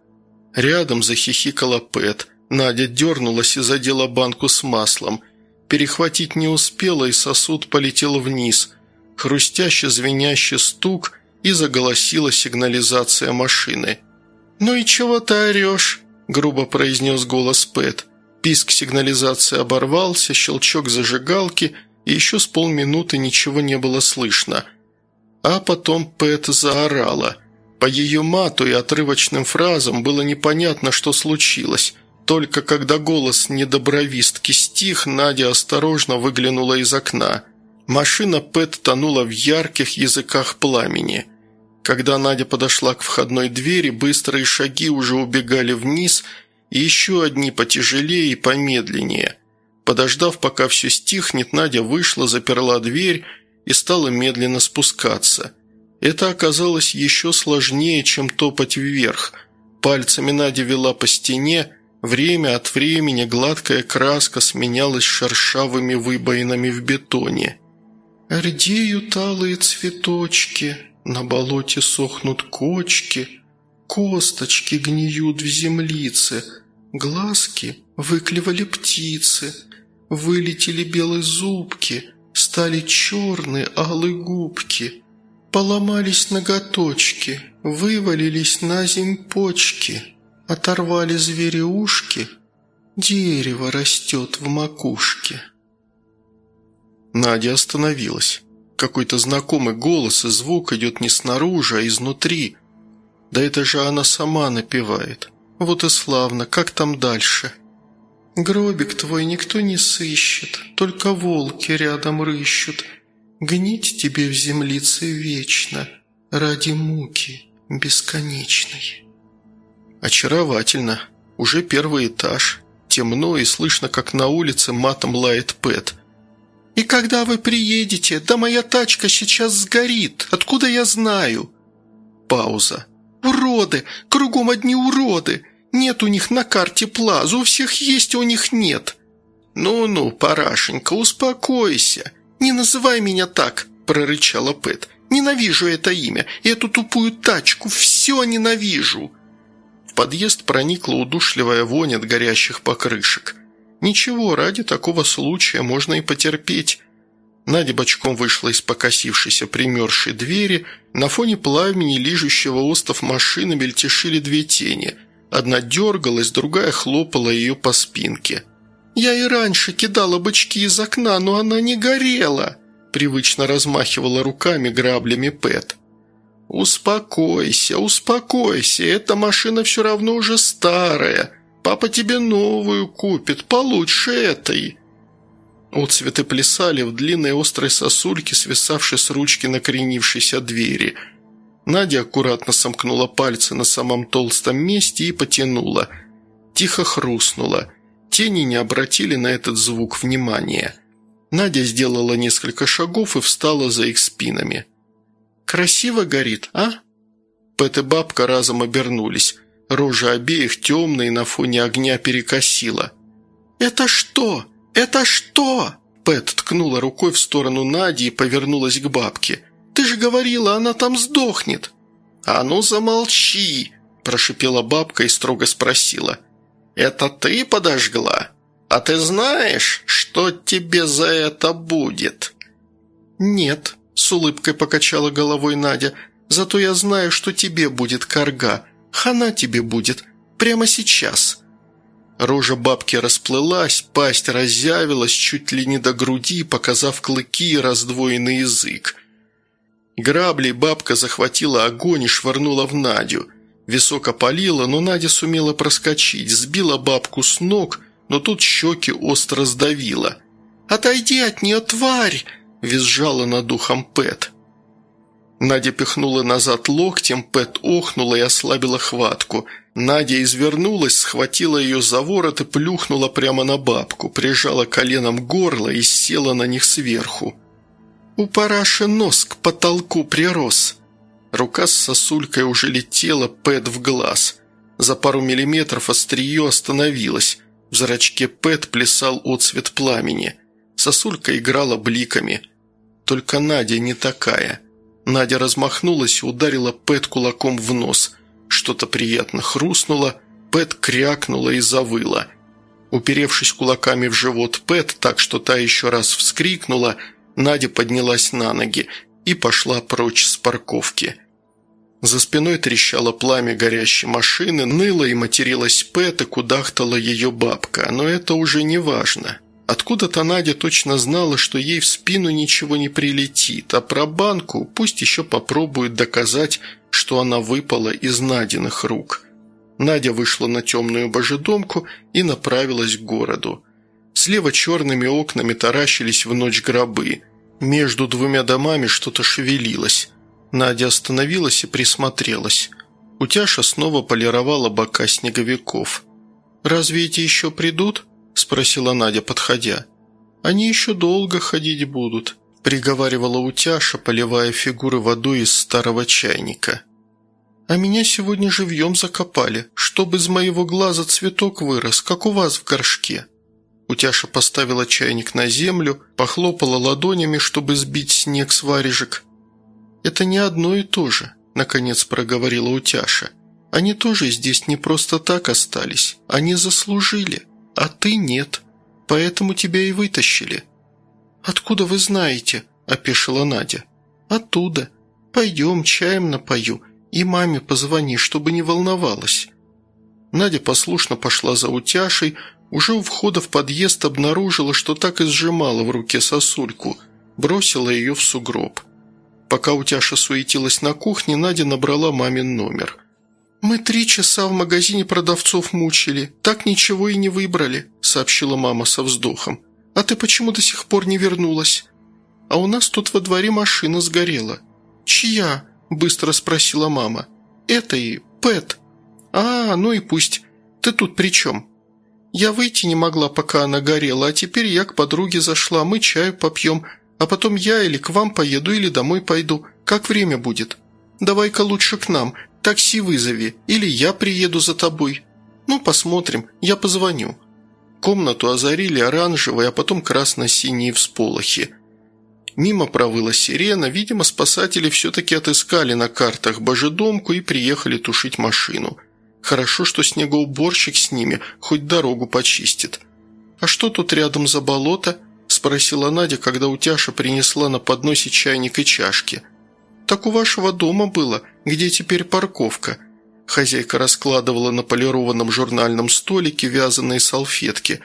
Рядом захихикала Пэт. Надя дернулась и задела банку с маслом. Перехватить не успела, и сосуд полетел вниз. Хрустяще звенящий стук, и заголосила сигнализация машины. «Ну и чего ты орешь?» – грубо произнес голос Пэт. Писк сигнализации оборвался, щелчок зажигалки, и еще с полминуты ничего не было слышно. А потом Пэт заорала. По ее мату и отрывочным фразам было непонятно, что случилось. Только когда голос недобровистки стих, Надя осторожно выглянула из окна. Машина Пэт тонула в ярких языках пламени – когда Надя подошла к входной двери, быстрые шаги уже убегали вниз, и еще одни потяжелее и помедленнее. Подождав, пока все стихнет, Надя вышла, заперла дверь и стала медленно спускаться. Это оказалось еще сложнее, чем топать вверх. Пальцами Надя вела по стене, время от времени гладкая краска сменялась шершавыми выбоинами в бетоне. «Рдеют алые цветочки», на болоте сохнут кочки, косточки гниют в землице, глазки выклевали птицы, вылетели белые зубки, стали черные алые губки, поломались ноготочки, вывалились на земь почки, оторвали звери ушки, дерево растет в макушке. Надя остановилась. Какой-то знакомый голос и звук идет не снаружи, а изнутри. Да это же она сама напевает. Вот и славно, как там дальше? Гробик твой никто не сыщет, только волки рядом рыщут. Гнить тебе в землице вечно, ради муки бесконечной. Очаровательно. Уже первый этаж. темно и слышно, как на улице матом лает Пэт. «И когда вы приедете? Да моя тачка сейчас сгорит. Откуда я знаю?» Пауза. «Уроды! Кругом одни уроды! Нет у них на карте плазу, у всех есть, а у них нет!» «Ну-ну, Парашенька, успокойся! Не называй меня так!» – прорычала Пэт. «Ненавижу это имя, эту тупую тачку, все ненавижу!» В подъезд проникла удушливая вонь от горящих покрышек. Ничего, ради такого случая можно и потерпеть. Надя бочком вышла из покосившейся примерзшей двери. На фоне пламени, лижущего остов машины, мельтешили две тени. Одна дергалась, другая хлопала ее по спинке. «Я и раньше кидала бычки из окна, но она не горела!» Привычно размахивала руками граблями Пэт. «Успокойся, успокойся, эта машина все равно уже старая. Папа тебе новую купит, получше этой». Отцветы плясали в длинной острой сосульке, свисавшей с ручки накренившейся двери. Надя аккуратно сомкнула пальцы на самом толстом месте и потянула. Тихо хрустнула. Тени не обратили на этот звук внимания. Надя сделала несколько шагов и встала за их спинами. «Красиво горит, а?» Пэт и бабка разом обернулись. Рожа обеих темные на фоне огня перекосила. «Это что? Это что?» Пэт ткнула рукой в сторону Нади и повернулась к бабке. «Ты же говорила, она там сдохнет!» «А ну замолчи!» – прошипела бабка и строго спросила. «Это ты подожгла? А ты знаешь, что тебе за это будет?» «Нет», – с улыбкой покачала головой Надя, «зато я знаю, что тебе будет карга. Хана тебе будет. Прямо сейчас». Рожа бабки расплылась, пасть разъявилась чуть ли не до груди, показав клыки и раздвоенный язык. Грабли бабка захватила огонь и швырнула в Надю. Висок опалила, но Надя сумела проскочить, сбила бабку с ног, но тут щеки остро сдавила. «Отойди от нее, тварь!» – визжала над ухом Пэт. Надя пихнула назад локтем, Пэт охнула и ослабила хватку. Надя извернулась, схватила ее за ворот и плюхнула прямо на бабку, прижала коленом горло и села на них сверху. «У параши нос к потолку прирос», Рука с сосулькой уже летела Пэт в глаз. За пару миллиметров острие остановилось. В зрачке Пэт плясал отцвет пламени. Сосулька играла бликами. Только Надя не такая. Надя размахнулась и ударила Пэт кулаком в нос. Что-то приятно хрустнуло, Пэт крякнула и завыла. Уперевшись кулаками в живот Пэт, так что та еще раз вскрикнула, Надя поднялась на ноги и пошла прочь с парковки. За спиной трещало пламя горящей машины, ныла и материлась Пэт, и кудахтала ее бабка, но это уже не важно. Откуда-то Надя точно знала, что ей в спину ничего не прилетит, а про банку пусть еще попробует доказать, что она выпала из Надиных рук. Надя вышла на темную божедомку и направилась к городу. Слева черными окнами таращились в ночь гробы. Между двумя домами что-то шевелилось. Надя остановилась и присмотрелась. Утяша снова полировала бока снеговиков. «Разве эти еще придут?» – спросила Надя, подходя. «Они еще долго ходить будут», – приговаривала Утяша, поливая фигуры водой из старого чайника. «А меня сегодня живьем закопали, чтобы из моего глаза цветок вырос, как у вас в горшке». Утяша поставила чайник на землю, похлопала ладонями, чтобы сбить снег с варежек, «Это не одно и то же», – наконец проговорила Утяша. «Они тоже здесь не просто так остались. Они заслужили, а ты нет. Поэтому тебя и вытащили». «Откуда вы знаете?» – опешила Надя. «Оттуда. Пойдем, чаем напою, и маме позвони, чтобы не волновалась». Надя послушно пошла за утяшей, уже у входа в подъезд обнаружила, что так и сжимала в руке сосульку, бросила ее в сугроб. Пока Утяша суетилась на кухне, Надя набрала мамин номер. «Мы три часа в магазине продавцов мучили, так ничего и не выбрали», сообщила мама со вздохом. «А ты почему до сих пор не вернулась?» «А у нас тут во дворе машина сгорела». «Чья?» – быстро спросила мама. «Это и Пэт». «А, ну и пусть. Ты тут при чем?» Я выйти не могла, пока она горела, а теперь я к подруге зашла, мы чаю попьем, а потом я или к вам поеду, или домой пойду. Как время будет? Давай-ка лучше к нам, такси вызови, или я приеду за тобой. Ну, посмотрим, я позвоню». Комнату озарили оранжевые, а потом красно-синие всполохи. Мимо провыла сирена, видимо, спасатели все-таки отыскали на картах божедомку и приехали тушить машину. Хорошо, что снегоуборщик с ними хоть дорогу почистит. «А что тут рядом за болото?» – спросила Надя, когда утяша принесла на подносе чайник и чашки. «Так у вашего дома было, где теперь парковка?» Хозяйка раскладывала на полированном журнальном столике вязаные салфетки.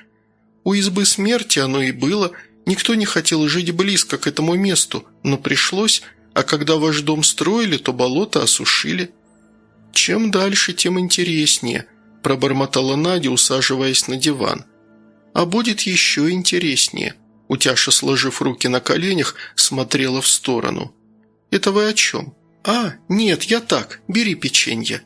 «У избы смерти оно и было. Никто не хотел жить близко к этому месту, но пришлось, а когда ваш дом строили, то болото осушили». «Чем дальше, тем интереснее», – пробормотала Надя, усаживаясь на диван. «А будет еще интереснее». Утяша, сложив руки на коленях, смотрела в сторону. «Это вы о чем?» «А, нет, я так, бери печенье».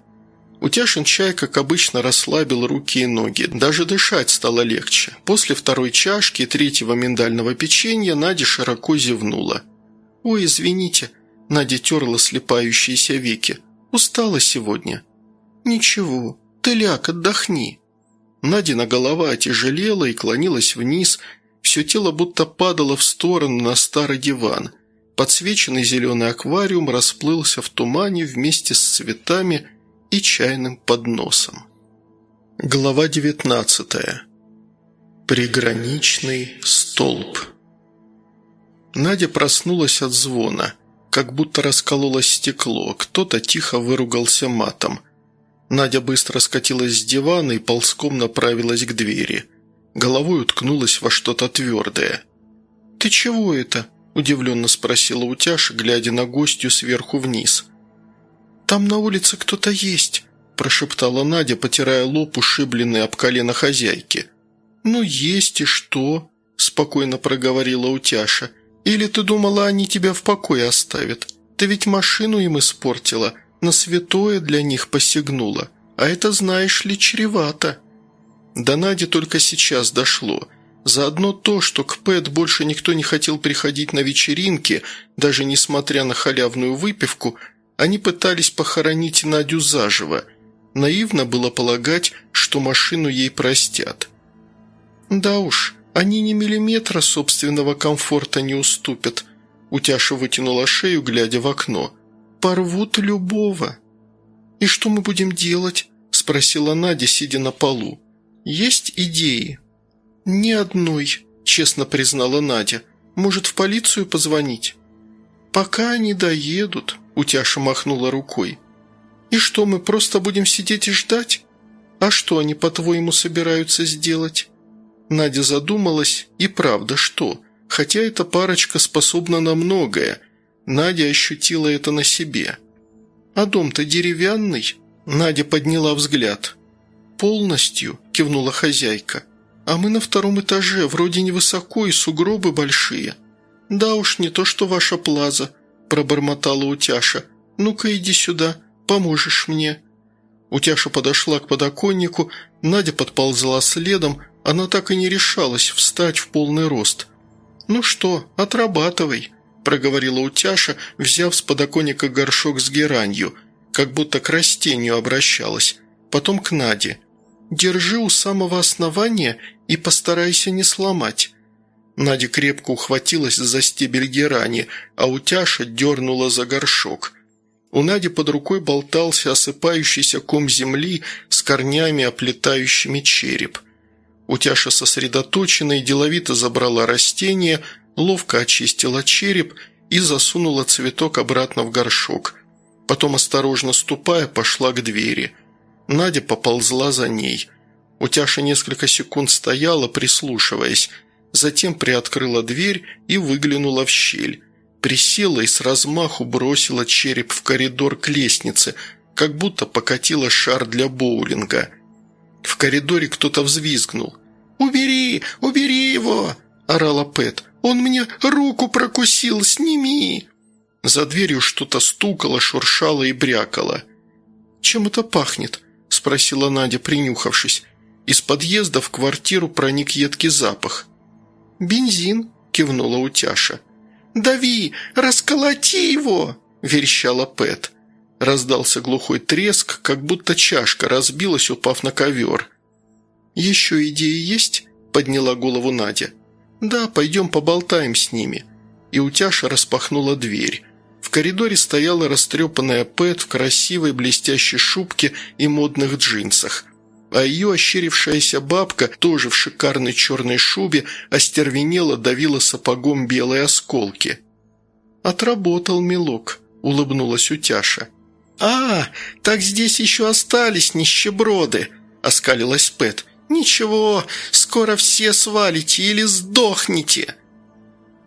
Утяшин чай, как обычно, расслабил руки и ноги. Даже дышать стало легче. После второй чашки и третьего миндального печенья Надя широко зевнула. «Ой, извините», – Надя терла слепающиеся веки. «Устала сегодня». «Ничего, ты ляг, отдохни». Надина голова отяжелела и клонилась вниз, все тело будто падало в сторону на старый диван. Подсвеченный зеленый аквариум расплылся в тумане вместе с цветами – и чайным подносом. Глава 19. Приграничный столб. Надя проснулась от звона, как будто раскололось стекло, кто-то тихо выругался матом. Надя быстро скатилась с дивана и ползком направилась к двери. Головой уткнулась во что-то твердое. «Ты чего это?» – удивленно спросила Утяша, глядя на гостью сверху вниз – «Там на улице кто-то есть», – прошептала Надя, потирая лоб, ушибленный об колено хозяйки. «Ну, есть и что?» – спокойно проговорила Утяша. «Или ты думала, они тебя в покое оставят? Ты ведь машину им испортила, на святое для них посягнула. А это, знаешь ли, чревато». До Нади только сейчас дошло. Заодно то, что к Пэт больше никто не хотел приходить на вечеринки, даже несмотря на халявную выпивку – они пытались похоронить Надю заживо. Наивно было полагать, что машину ей простят. «Да уж, они ни миллиметра собственного комфорта не уступят», Утяша вытянула шею, глядя в окно. «Порвут любого». «И что мы будем делать?» – спросила Надя, сидя на полу. «Есть идеи?» «Ни одной», – честно признала Надя. «Может, в полицию позвонить?» «Пока они доедут», Утяша махнула рукой. «И что, мы просто будем сидеть и ждать? А что они, по-твоему, собираются сделать?» Надя задумалась, и правда, что? Хотя эта парочка способна на многое. Надя ощутила это на себе. «А дом-то деревянный?» Надя подняла взгляд. «Полностью», – кивнула хозяйка. «А мы на втором этаже, вроде невысоко и сугробы большие». «Да уж, не то что ваша плаза», пробормотала Утяша. «Ну-ка иди сюда, поможешь мне». Утяша подошла к подоконнику, Надя подползла следом, она так и не решалась встать в полный рост. «Ну что, отрабатывай», – проговорила Утяша, взяв с подоконника горшок с геранью, как будто к растению обращалась, потом к Наде. «Держи у самого основания и постарайся не сломать. Надя крепко ухватилась за стебель герани, а утяша дернула за горшок. У Нади под рукой болтался осыпающийся ком земли с корнями, оплетающими череп. Утяша сосредоточенно и деловито забрала растение, ловко очистила череп и засунула цветок обратно в горшок. Потом, осторожно ступая, пошла к двери. Надя поползла за ней. Утяша несколько секунд стояла, прислушиваясь – затем приоткрыла дверь и выглянула в щель. Присела и с размаху бросила череп в коридор к лестнице, как будто покатила шар для боулинга. В коридоре кто-то взвизгнул. «Убери! Убери его!» – орала Пэт. «Он мне руку прокусил! Сними!» За дверью что-то стукало, шуршало и брякало. «Чем это пахнет?» – спросила Надя, принюхавшись. Из подъезда в квартиру проник едкий запах. «Бензин», – кивнула Утяша. «Дави! Расколоти его!» – верещала Пэт. Раздался глухой треск, как будто чашка разбилась, упав на ковер. «Еще идеи есть?» – подняла голову Надя. «Да, пойдем поболтаем с ними». И Утяша распахнула дверь. В коридоре стояла растрепанная Пэт в красивой блестящей шубке и модных джинсах. А ее ощерившаяся бабка, тоже в шикарной черной шубе, остервенела давила сапогом белые осколки. «Отработал, милок», – улыбнулась Утяша. «А, так здесь еще остались нищеброды», – оскалилась Пэт. «Ничего, скоро все свалите или сдохнете».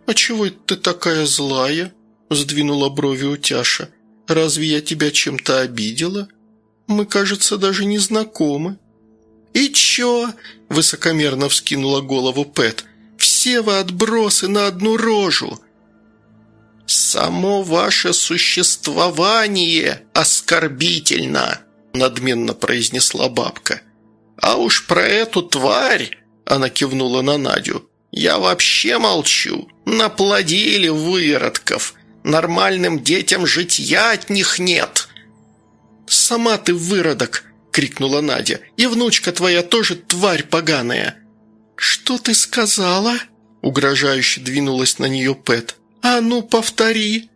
«А чего ты такая злая?» – сдвинула брови утяша. «Разве я тебя чем-то обидела? Мы, кажется, даже не знакомы». «И чё?» – высокомерно вскинула голову Пэт. «Все вы отбросы на одну рожу!» «Само ваше существование оскорбительно!» – надменно произнесла бабка. «А уж про эту тварь!» – она кивнула на Надю. «Я вообще молчу. Наплодили выродков. Нормальным детям житья от них нет!» «Сама ты выродок!» – крикнула Надя. «И внучка твоя тоже тварь поганая!» «Что ты сказала?» – угрожающе двинулась на нее Пэт. «А ну, повтори!»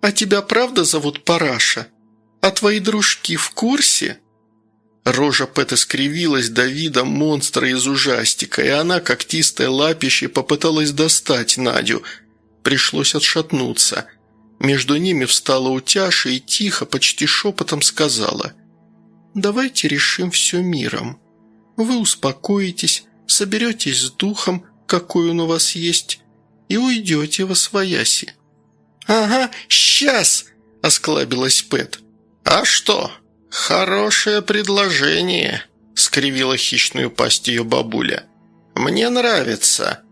«А тебя правда зовут Параша? А твои дружки в курсе?» Рожа Пэт искривилась до вида монстра из ужастика, и она, когтистая лапище, попыталась достать Надю – Пришлось отшатнуться. Между ними встала утяша и тихо, почти шепотом сказала «Давайте решим все миром. Вы успокоитесь, соберетесь с духом, какой он у вас есть, и уйдете во свояси». «Ага, сейчас!» – осклабилась Пэт. «А что? Хорошее предложение!» – скривила хищную пасть ее бабуля. «Мне нравится.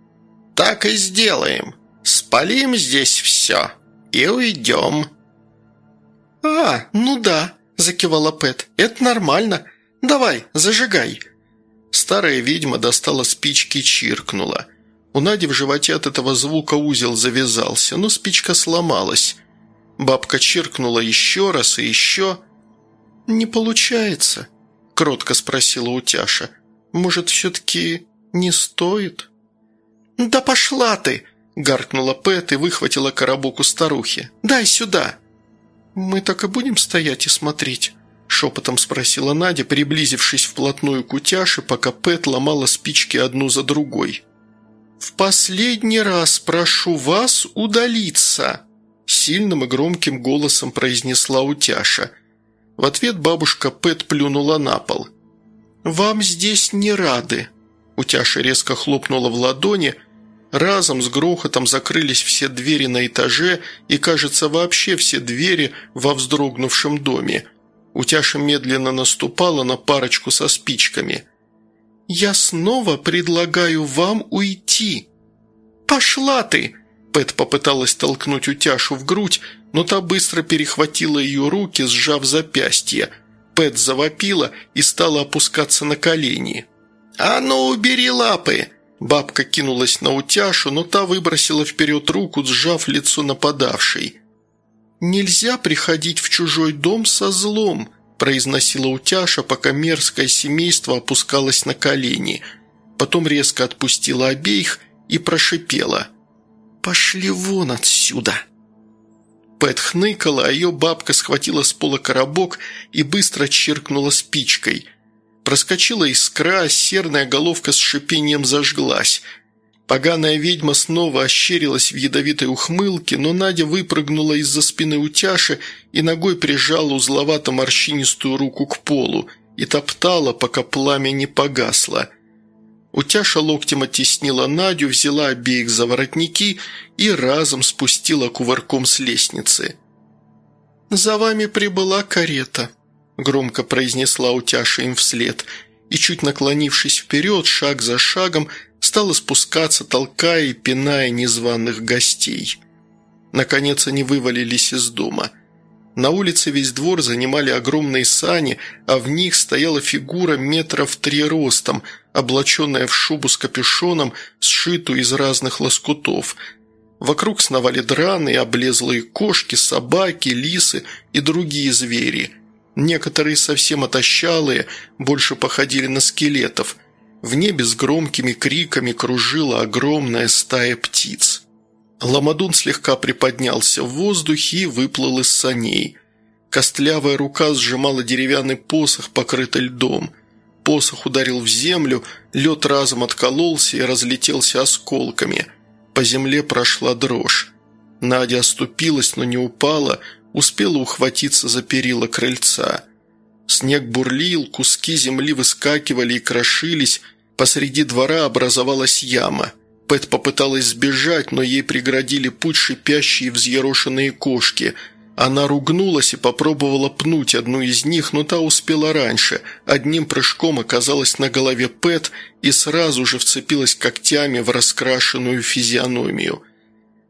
Так и сделаем. Спалим здесь все и уйдем». «А, ну да», – закивала Пэт, – «это нормально. Давай, зажигай». Старая ведьма достала спички и чиркнула. У Нади в животе от этого звука узел завязался, но спичка сломалась. Бабка чиркнула еще раз и еще. «Не получается», – кротко спросила Утяша. «Может, все-таки не стоит?» «Да пошла ты!» Гаркнула Пэт и выхватила коробок у старухи. «Дай сюда!» «Мы так и будем стоять и смотреть?» Шепотом спросила Надя, приблизившись вплотную к утяше, пока Пэт ломала спички одну за другой. «В последний раз прошу вас удалиться!» Сильным и громким голосом произнесла утяша. В ответ бабушка Пэт плюнула на пол. «Вам здесь не рады!» Утяша резко хлопнула в ладони – Разом с грохотом закрылись все двери на этаже и, кажется, вообще все двери во вздрогнувшем доме. Утяша медленно наступала на парочку со спичками. «Я снова предлагаю вам уйти». «Пошла ты!» Пэт попыталась толкнуть утяшу в грудь, но та быстро перехватила ее руки, сжав запястье. Пэт завопила и стала опускаться на колени. «А ну, убери лапы!» Бабка кинулась на утяшу, но та выбросила вперед руку, сжав лицо нападавшей. «Нельзя приходить в чужой дом со злом», – произносила утяша, пока мерзкое семейство опускалось на колени. Потом резко отпустила обеих и прошипела. «Пошли вон отсюда!» Пэт хныкала, а ее бабка схватила с пола коробок и быстро чиркнула спичкой – Проскочила искра, серная головка с шипением зажглась. Поганая ведьма снова ощерилась в ядовитой ухмылке, но Надя выпрыгнула из-за спины утяши и ногой прижала узловато-морщинистую руку к полу и топтала, пока пламя не погасло. Утяша локтем оттеснила Надю, взяла обеих за воротники и разом спустила кувырком с лестницы. «За вами прибыла карета», громко произнесла утяша им вслед, и, чуть наклонившись вперед, шаг за шагом, стала спускаться, толкая и пиная незваных гостей. Наконец они вывалились из дома. На улице весь двор занимали огромные сани, а в них стояла фигура метров три ростом, облаченная в шубу с капюшоном, сшитую из разных лоскутов. Вокруг сновали драные, облезлые кошки, собаки, лисы и другие звери. Некоторые совсем отощалые, больше походили на скелетов. В небе с громкими криками кружила огромная стая птиц. Ламадун слегка приподнялся в воздухе и выплыл из саней. Костлявая рука сжимала деревянный посох, покрытый льдом. Посох ударил в землю, лед разом откололся и разлетелся осколками. По земле прошла дрожь. Надя оступилась, но не упала, успела ухватиться за перила крыльца. Снег бурлил, куски земли выскакивали и крошились, посреди двора образовалась яма – Пэт попыталась сбежать, но ей преградили путь шипящие взъерошенные кошки. Она ругнулась и попробовала пнуть одну из них, но та успела раньше. Одним прыжком оказалась на голове Пэт и сразу же вцепилась когтями в раскрашенную физиономию.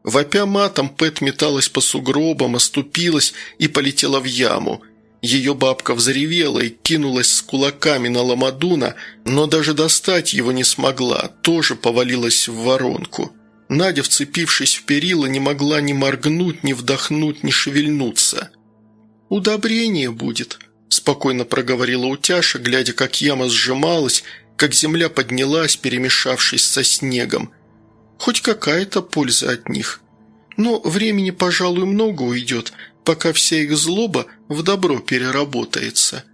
Вопя матом, Пэт металась по сугробам, оступилась и полетела в яму – ее бабка взревела и кинулась с кулаками на Ламадуна, но даже достать его не смогла, тоже повалилась в воронку. Надя, вцепившись в перила, не могла ни моргнуть, ни вдохнуть, ни шевельнуться. «Удобрение будет», – спокойно проговорила утяша, глядя, как яма сжималась, как земля поднялась, перемешавшись со снегом. «Хоть какая-то польза от них. Но времени, пожалуй, много уйдет, пока вся их злоба в добро переработается.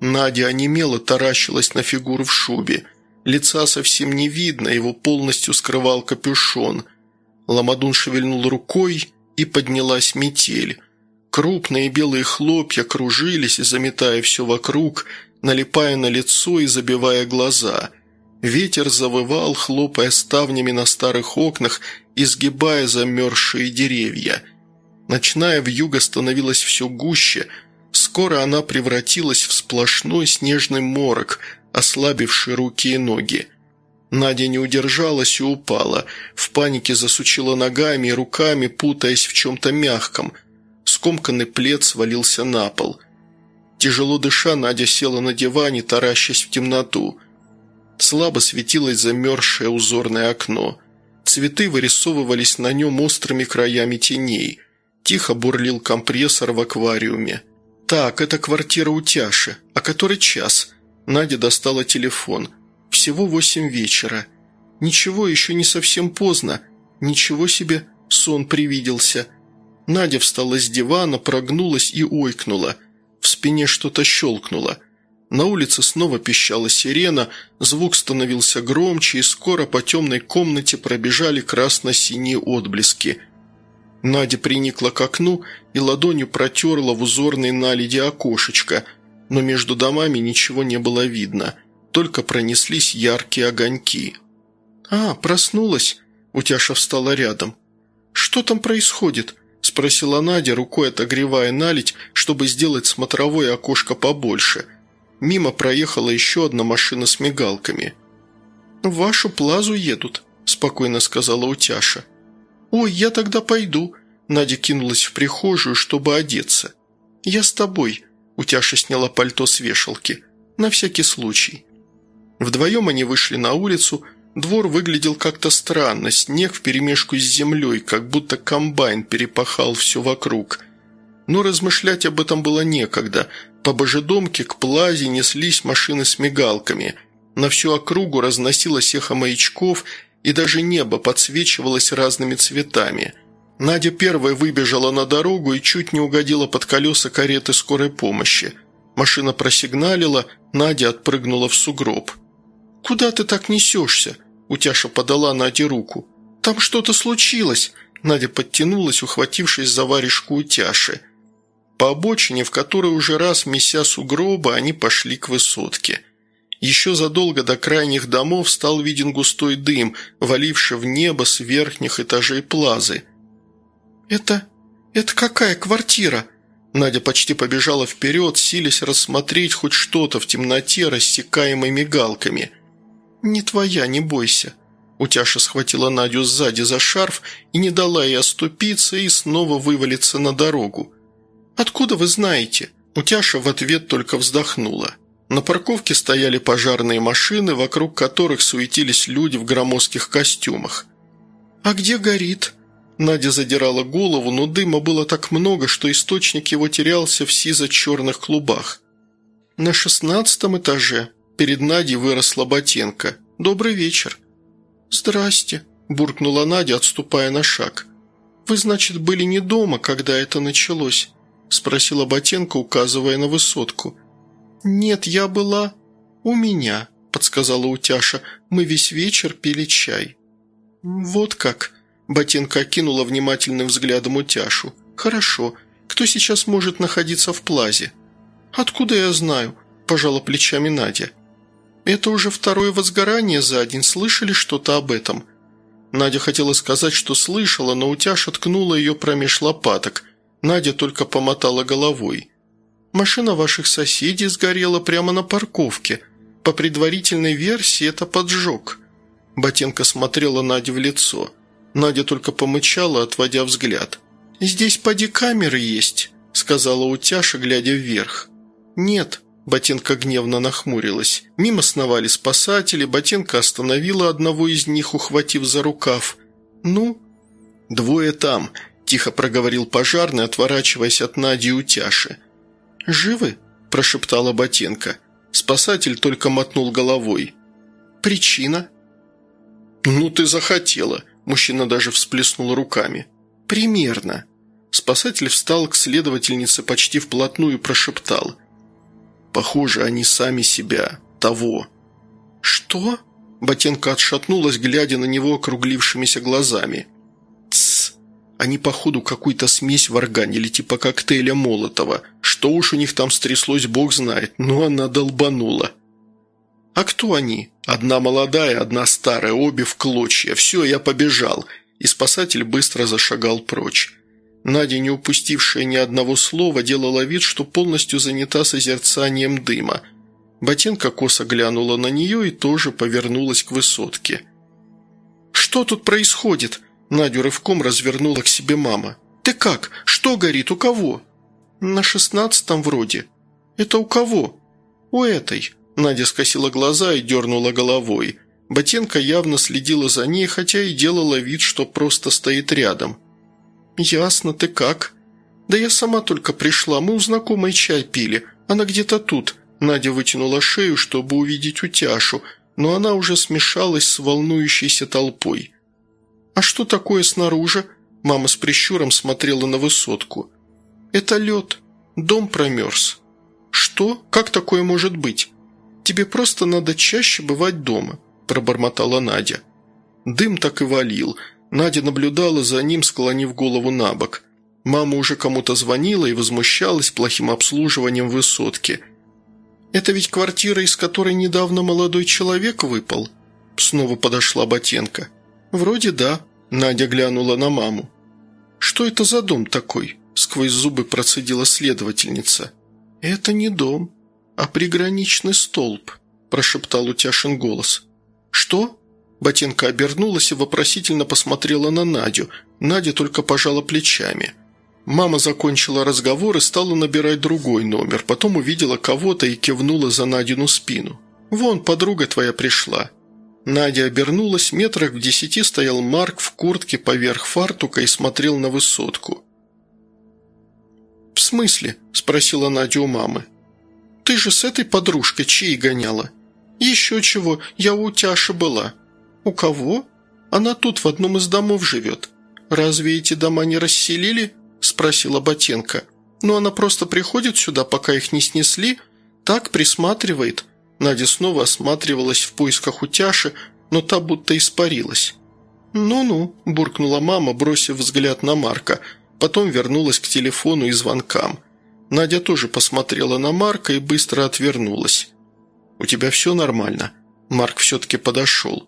Надя онемело таращилась на фигуру в шубе. Лица совсем не видно, его полностью скрывал капюшон. Ламадун шевельнул рукой, и поднялась метель. Крупные белые хлопья кружились, заметая все вокруг, налипая на лицо и забивая глаза. Ветер завывал, хлопая ставнями на старых окнах, изгибая замерзшие деревья – Ночная вьюга становилась все гуще. Скоро она превратилась в сплошной снежный морок, ослабивший руки и ноги. Надя не удержалась и упала. В панике засучила ногами и руками, путаясь в чем-то мягком. Скомканный плед свалился на пол. Тяжело дыша, Надя села на диване, таращась в темноту. Слабо светилось замерзшее узорное окно. Цветы вырисовывались на нем острыми краями теней – Тихо бурлил компрессор в аквариуме. «Так, это квартира у Тяши. А который час?» Надя достала телефон. «Всего восемь вечера. Ничего, еще не совсем поздно. Ничего себе, сон привиделся». Надя встала с дивана, прогнулась и ойкнула. В спине что-то щелкнуло. На улице снова пищала сирена, звук становился громче, и скоро по темной комнате пробежали красно-синие отблески – Надя приникла к окну и ладонью протерла в узорной наледи окошечко, но между домами ничего не было видно, только пронеслись яркие огоньки. «А, проснулась?» – Утяша встала рядом. «Что там происходит?» – спросила Надя, рукой отогревая наледь, чтобы сделать смотровое окошко побольше. Мимо проехала еще одна машина с мигалками. «В вашу плазу едут», – спокойно сказала Утяша. «Ой, я тогда пойду». Надя кинулась в прихожую, чтобы одеться. «Я с тобой», – Утяша сняла пальто с вешалки. «На всякий случай». Вдвоем они вышли на улицу. Двор выглядел как-то странно, снег вперемешку с землей, как будто комбайн перепахал все вокруг. Но размышлять об этом было некогда. По божедомке к плазе неслись машины с мигалками. На всю округу разносилось эхо маячков – и даже небо подсвечивалось разными цветами. Надя первая выбежала на дорогу и чуть не угодила под колеса кареты скорой помощи. Машина просигналила, Надя отпрыгнула в сугроб. «Куда ты так несешься?» Утяша подала Наде руку. «Там что-то случилось!» Надя подтянулась, ухватившись за варежку Утяши. По обочине, в которой уже раз меся сугроба, они пошли к высотке – еще задолго до крайних домов стал виден густой дым, валивший в небо с верхних этажей плазы. «Это... это какая квартира?» Надя почти побежала вперед, силясь рассмотреть хоть что-то в темноте, рассекаемой мигалками. «Не твоя, не бойся». Утяша схватила Надю сзади за шарф и не дала ей оступиться и снова вывалиться на дорогу. «Откуда вы знаете?» Утяша в ответ только вздохнула. На парковке стояли пожарные машины, вокруг которых суетились люди в громоздких костюмах. «А где горит?» Надя задирала голову, но дыма было так много, что источник его терялся в сизо-черных клубах. «На шестнадцатом этаже. Перед Надей выросла ботинка. Добрый вечер». «Здрасте», – буркнула Надя, отступая на шаг. «Вы, значит, были не дома, когда это началось?» – спросила Ботенко, указывая на высотку. «Нет, я была у меня», – подсказала Утяша. «Мы весь вечер пили чай». «Вот как», – Ботенко окинула внимательным взглядом Утяшу. «Хорошо. Кто сейчас может находиться в плазе?» «Откуда я знаю?» – пожала плечами Надя. «Это уже второе возгорание за день. Слышали что-то об этом?» Надя хотела сказать, что слышала, но Утяша ткнула ее промеж лопаток. Надя только помотала головой. Машина ваших соседей сгорела прямо на парковке. По предварительной версии это поджог». Ботенко смотрела Наде в лицо. Надя только помычала, отводя взгляд. «Здесь поди камеры есть», — сказала Утяша, глядя вверх. «Нет», — Ботенко гневно нахмурилась. Мимо сновали спасатели, Ботенко остановила одного из них, ухватив за рукав. «Ну?» «Двое там», – тихо проговорил пожарный, отворачиваясь от Нади и Утяши. «Живы?» – прошептала Ботенко. Спасатель только мотнул головой. «Причина?» «Ну ты захотела!» – мужчина даже всплеснул руками. «Примерно». Спасатель встал к следовательнице почти вплотную и прошептал. «Похоже, они сами себя. Того». «Что?» Ботенко отшатнулась, глядя на него округлившимися глазами. «Тссс! Они, походу, какую-то смесь варганили, типа коктейля Молотова. Что уж у них там стряслось, бог знает, но она долбанула. «А кто они?» «Одна молодая, одна старая, обе в клочья. Все, я побежал». И спасатель быстро зашагал прочь. Надя, не упустившая ни одного слова, делала вид, что полностью занята созерцанием дыма. Ботенко косо глянула на нее и тоже повернулась к высотке. «Что тут происходит?» Надю рывком развернула к себе мама. «Ты как? Что горит? У кого?» «На шестнадцатом вроде». «Это у кого?» «У этой». Надя скосила глаза и дернула головой. Ботенко явно следила за ней, хотя и делала вид, что просто стоит рядом. «Ясно, ты как?» «Да я сама только пришла, мы у знакомой чай пили. Она где-то тут». Надя вытянула шею, чтобы увидеть утяшу, но она уже смешалась с волнующейся толпой. «А что такое снаружи?» Мама с прищуром смотрела на высотку. «Это лед. Дом промерз». «Что? Как такое может быть? Тебе просто надо чаще бывать дома», пробормотала Надя. Дым так и валил. Надя наблюдала за ним, склонив голову на бок. Мама уже кому-то звонила и возмущалась плохим обслуживанием высотки. «Это ведь квартира, из которой недавно молодой человек выпал?» Снова подошла Ботенко. «Вроде да», – Надя глянула на маму. «Что это за дом такой?» – сквозь зубы процедила следовательница. «Это не дом, а приграничный столб», – прошептал утяшен голос. «Что?» Ботенко обернулась и вопросительно посмотрела на Надю. Надя только пожала плечами. Мама закончила разговор и стала набирать другой номер, потом увидела кого-то и кивнула за Надину спину. «Вон, подруга твоя пришла». Надя обернулась, метрах в десяти стоял Марк в куртке поверх фартука и смотрел на высотку. «В смысле?» – спросила Надя у мамы. «Ты же с этой подружкой чьей гоняла?» «Еще чего, я у Тяши была». «У кого?» «Она тут в одном из домов живет». «Разве эти дома не расселили?» – спросила Ботенко. «Ну, она просто приходит сюда, пока их не снесли, так присматривает, Надя снова осматривалась в поисках утяши, но та будто испарилась. «Ну-ну», – буркнула мама, бросив взгляд на Марка, потом вернулась к телефону и звонкам. Надя тоже посмотрела на Марка и быстро отвернулась. «У тебя все нормально?» Марк все-таки подошел.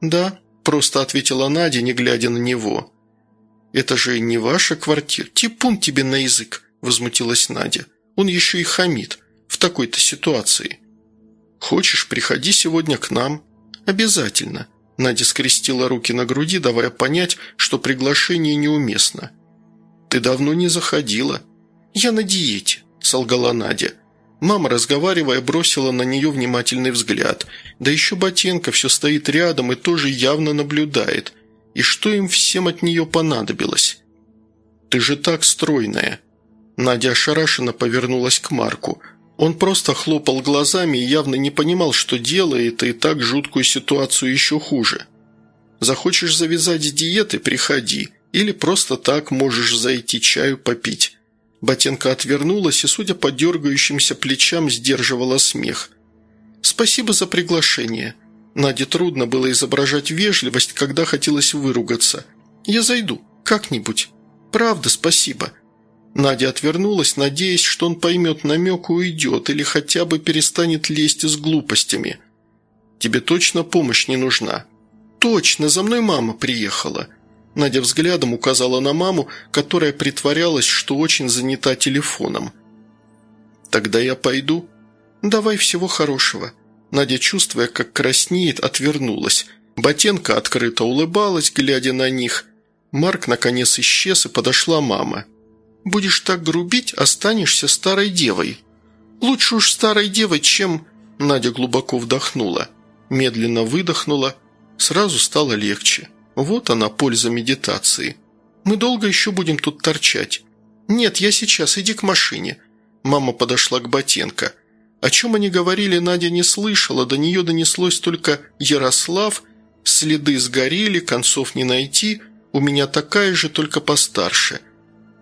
«Да», – просто ответила Надя, не глядя на него. «Это же не ваша квартира. Типун тебе на язык», – возмутилась Надя. «Он еще и хамит. В такой-то ситуации». «Хочешь, приходи сегодня к нам?» «Обязательно». Надя скрестила руки на груди, давая понять, что приглашение неуместно. «Ты давно не заходила». «Я на диете», – солгала Надя. Мама, разговаривая, бросила на нее внимательный взгляд. Да еще Ботенко все стоит рядом и тоже явно наблюдает. И что им всем от нее понадобилось? «Ты же так стройная!» Надя ошарашенно повернулась к Марку. Он просто хлопал глазами и явно не понимал, что делает, и так жуткую ситуацию еще хуже. «Захочешь завязать диеты – приходи, или просто так можешь зайти чаю попить. Ботенко отвернулась и, судя по дергающимся плечам, сдерживала смех. «Спасибо за приглашение. Наде трудно было изображать вежливость, когда хотелось выругаться. Я зайду, как-нибудь. Правда, спасибо». Надя отвернулась, надеясь, что он поймет намек и уйдет, или хотя бы перестанет лезть с глупостями. «Тебе точно помощь не нужна?» «Точно, за мной мама приехала». Надя взглядом указала на маму, которая притворялась, что очень занята телефоном. «Тогда я пойду?» «Давай всего хорошего». Надя, чувствуя, как краснеет, отвернулась. Ботенко открыто улыбалась, глядя на них. Марк наконец исчез, и подошла мама. «Будешь так грубить, останешься старой девой». «Лучше уж старой девой, чем...» Надя глубоко вдохнула. Медленно выдохнула. Сразу стало легче. Вот она, польза медитации. Мы долго еще будем тут торчать. Нет, я сейчас, иди к машине. Мама подошла к Ботенко. О чем они говорили, Надя не слышала, до нее донеслось только «Ярослав», «Следы сгорели, концов не найти», «У меня такая же, только постарше».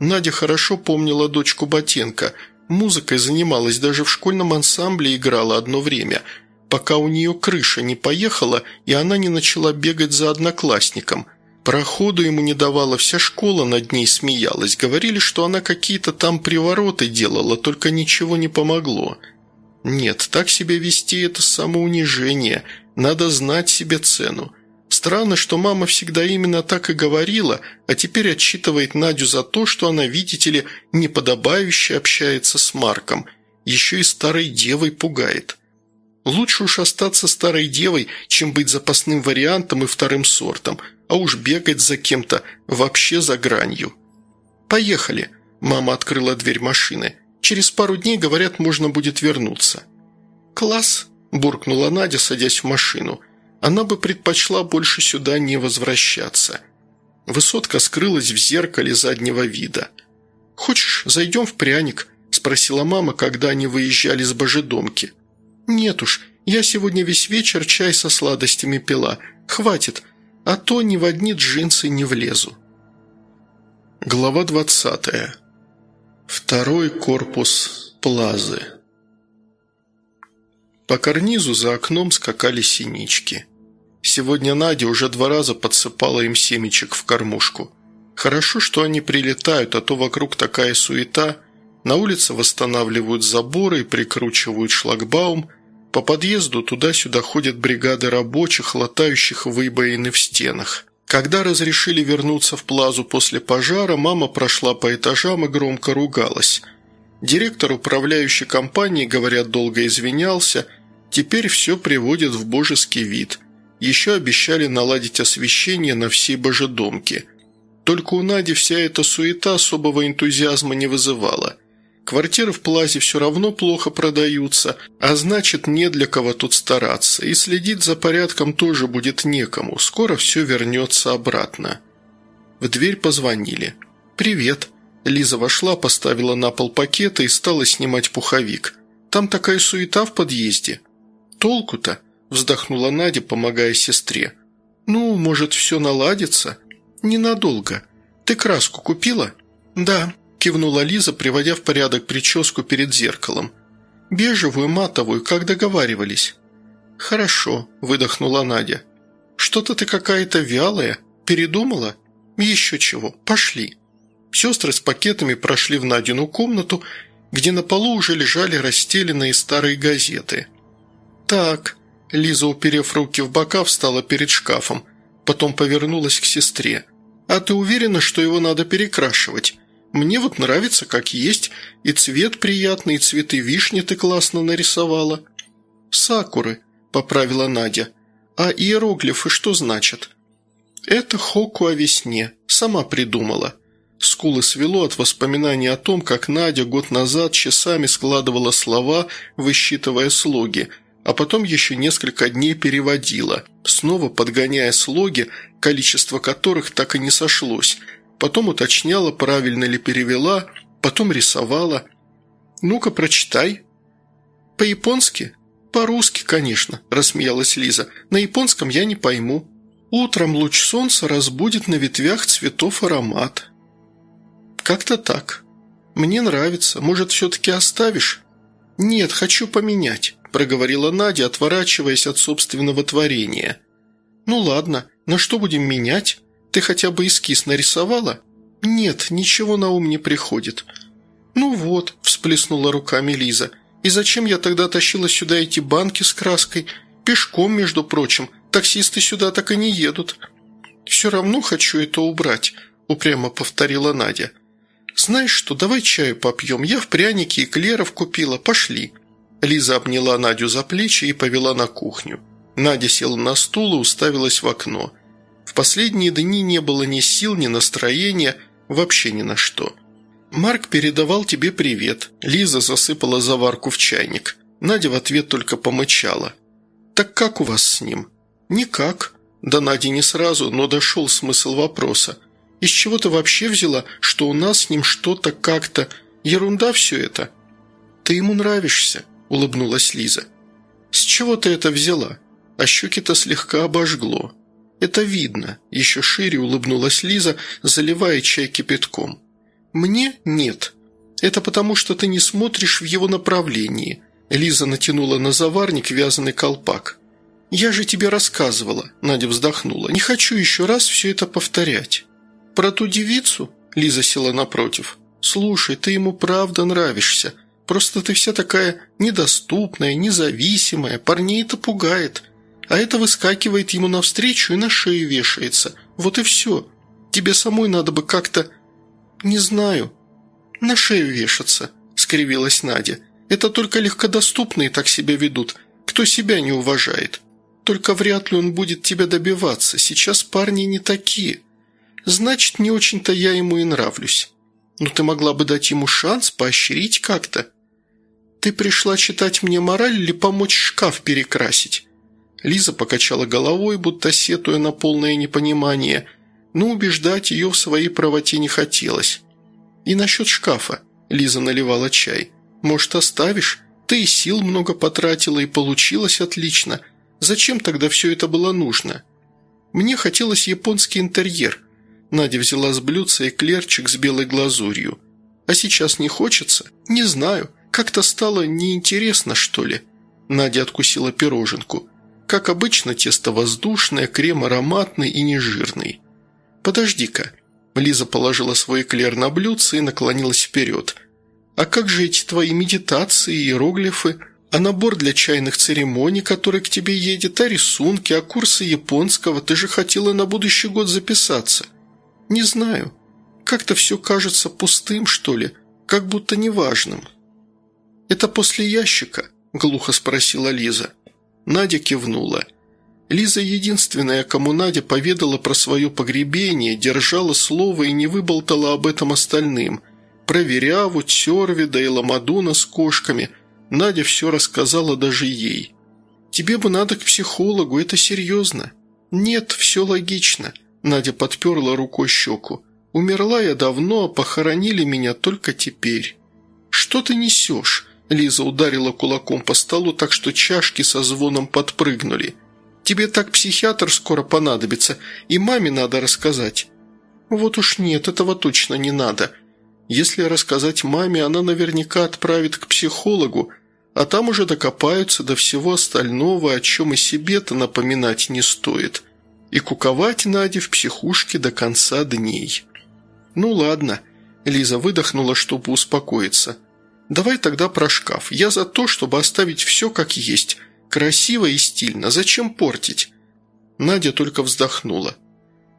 Надя хорошо помнила дочку Ботенко, музыкой занималась, даже в школьном ансамбле играла одно время – пока у нее крыша не поехала, и она не начала бегать за одноклассником. Проходу ему не давала, вся школа над ней смеялась. Говорили, что она какие-то там привороты делала, только ничего не помогло. Нет, так себя вести – это самоунижение. Надо знать себе цену. Странно, что мама всегда именно так и говорила, а теперь отчитывает Надю за то, что она, видите ли, неподобающе общается с Марком. Еще и старой девой пугает. Лучше уж остаться старой девой, чем быть запасным вариантом и вторым сортом, а уж бегать за кем-то вообще за гранью. «Поехали!» – мама открыла дверь машины. «Через пару дней, говорят, можно будет вернуться». «Класс!» – буркнула Надя, садясь в машину. Она бы предпочла больше сюда не возвращаться. Высотка скрылась в зеркале заднего вида. «Хочешь, зайдем в пряник?» – спросила мама, когда они выезжали с божедомки. «Нет уж, я сегодня весь вечер чай со сладостями пила. Хватит, а то ни в одни джинсы не влезу». Глава двадцатая. Второй корпус плазы. По карнизу за окном скакали синички. Сегодня Надя уже два раза подсыпала им семечек в кормушку. Хорошо, что они прилетают, а то вокруг такая суета. На улице восстанавливают заборы и прикручивают шлагбаум – по подъезду туда-сюда ходят бригады рабочих, латающих выбоины в стенах. Когда разрешили вернуться в плазу после пожара, мама прошла по этажам и громко ругалась. Директор управляющей компании, говорят, долго извинялся. Теперь все приводит в божеский вид. Еще обещали наладить освещение на всей божедомке. Только у Нади вся эта суета особого энтузиазма не вызывала. Квартиры в Плазе все равно плохо продаются, а значит, не для кого тут стараться, и следить за порядком тоже будет некому, скоро все вернется обратно. В дверь позвонили. «Привет». Лиза вошла, поставила на пол пакеты и стала снимать пуховик. «Там такая суета в подъезде». «Толку-то?» – вздохнула Надя, помогая сестре. «Ну, может, все наладится?» «Ненадолго. Ты краску купила?» «Да», кивнула Лиза, приводя в порядок прическу перед зеркалом. «Бежевую, матовую, как договаривались». «Хорошо», – выдохнула Надя. «Что-то ты какая-то вялая. Передумала? Еще чего. Пошли». Сестры с пакетами прошли в Надину комнату, где на полу уже лежали расстеленные старые газеты. «Так», – Лиза, уперев руки в бока, встала перед шкафом, потом повернулась к сестре. «А ты уверена, что его надо перекрашивать? Мне вот нравится как есть, и цвет приятный, и цветы вишни ты классно нарисовала». «Сакуры», – поправила Надя. «А иероглифы что значат?» «Это хоку о весне. Сама придумала. Скулы свело от воспоминаний о том, как Надя год назад часами складывала слова, высчитывая слоги, а потом еще несколько дней переводила, снова подгоняя слоги, количество которых так и не сошлось, потом уточняла, правильно ли перевела, потом рисовала. «Ну-ка, прочитай». «По-японски?» «По-русски, конечно», – рассмеялась Лиза. «На японском я не пойму». «Утром луч солнца разбудит на ветвях цветов аромат». «Как-то так. Мне нравится. Может, все-таки оставишь?» «Нет, хочу поменять», – проговорила Надя, отворачиваясь от собственного творения. «Ну ладно, на что будем менять? Ты хотя бы эскиз нарисовала?» «Нет, ничего на ум не приходит». «Ну вот», – всплеснула руками Лиза. «И зачем я тогда тащила сюда эти банки с краской? Пешком, между прочим. Таксисты сюда так и не едут». «Все равно хочу это убрать», – упрямо повторила Надя. «Знаешь что, давай чаю попьем. Я в пряники и клеров купила. Пошли». Лиза обняла Надю за плечи и повела на кухню. Надя села на стул и уставилась в окно. В последние дни не было ни сил, ни настроения, вообще ни на что. «Марк передавал тебе привет». Лиза засыпала заварку в чайник. Надя в ответ только помычала. «Так как у вас с ним?» «Никак». Да Надя не сразу, но дошел смысл вопроса. Из чего ты вообще взяла, что у нас с ним что-то как-то... Ерунда все это?» «Ты ему нравишься», – улыбнулась Лиза. «С чего ты это взяла?» А щеки-то слегка обожгло. «Это видно», – еще шире улыбнулась Лиза, заливая чай кипятком. «Мне нет. Это потому, что ты не смотришь в его направлении». Лиза натянула на заварник вязаный колпак. «Я же тебе рассказывала», – Надя вздохнула. «Не хочу еще раз все это повторять». «Про ту девицу?» – Лиза села напротив. «Слушай, ты ему правда нравишься. Просто ты вся такая недоступная, независимая, парней это пугает. А это выскакивает ему навстречу и на шею вешается. Вот и все. Тебе самой надо бы как-то... Не знаю. На шею вешаться», – скривилась Надя. «Это только легкодоступные так себя ведут. Кто себя не уважает. Только вряд ли он будет тебя добиваться. Сейчас парни не такие». Значит, не очень-то я ему и нравлюсь. Но ты могла бы дать ему шанс, поощрить как-то. Ты пришла читать мне мораль или помочь шкаф перекрасить?» Лиза покачала головой, будто сетуя на полное непонимание, но убеждать ее в своей правоте не хотелось. «И насчет шкафа», – Лиза наливала чай. «Может, оставишь? Ты и сил много потратила, и получилось отлично. Зачем тогда все это было нужно?» «Мне хотелось японский интерьер», Надя взяла с блюдца эклерчик с белой глазурью. «А сейчас не хочется? Не знаю. Как-то стало неинтересно, что ли?» Надя откусила пироженку. Как обычно, тесто воздушное, крем ароматный и нежирный. «Подожди-ка». Лиза положила свой эклер на блюдце и наклонилась вперед. «А как же эти твои медитации, иероглифы? А набор для чайных церемоний, который к тебе едет? А рисунки, а курсы японского? Ты же хотела на будущий год записаться». «Не знаю. Как-то все кажется пустым, что ли, как будто неважным». «Это после ящика?» – глухо спросила Лиза. Надя кивнула. Лиза единственная, кому Надя поведала про свое погребение, держала слово и не выболтала об этом остальным. Про Веряву, Тервида и Ламадуна с кошками. Надя все рассказала даже ей. «Тебе бы надо к психологу, это серьезно». «Нет, все логично. Надя подперла рукой щеку. «Умерла я давно, а похоронили меня только теперь». «Что ты несешь?» Лиза ударила кулаком по столу, так что чашки со звоном подпрыгнули. «Тебе так психиатр скоро понадобится, и маме надо рассказать». «Вот уж нет, этого точно не надо. Если рассказать маме, она наверняка отправит к психологу, а там уже докопаются до всего остального, о чем и себе-то напоминать не стоит и куковать Наде в психушке до конца дней. «Ну ладно», – Лиза выдохнула, чтобы успокоиться. «Давай тогда про шкаф. Я за то, чтобы оставить все как есть. Красиво и стильно. Зачем портить?» Надя только вздохнула.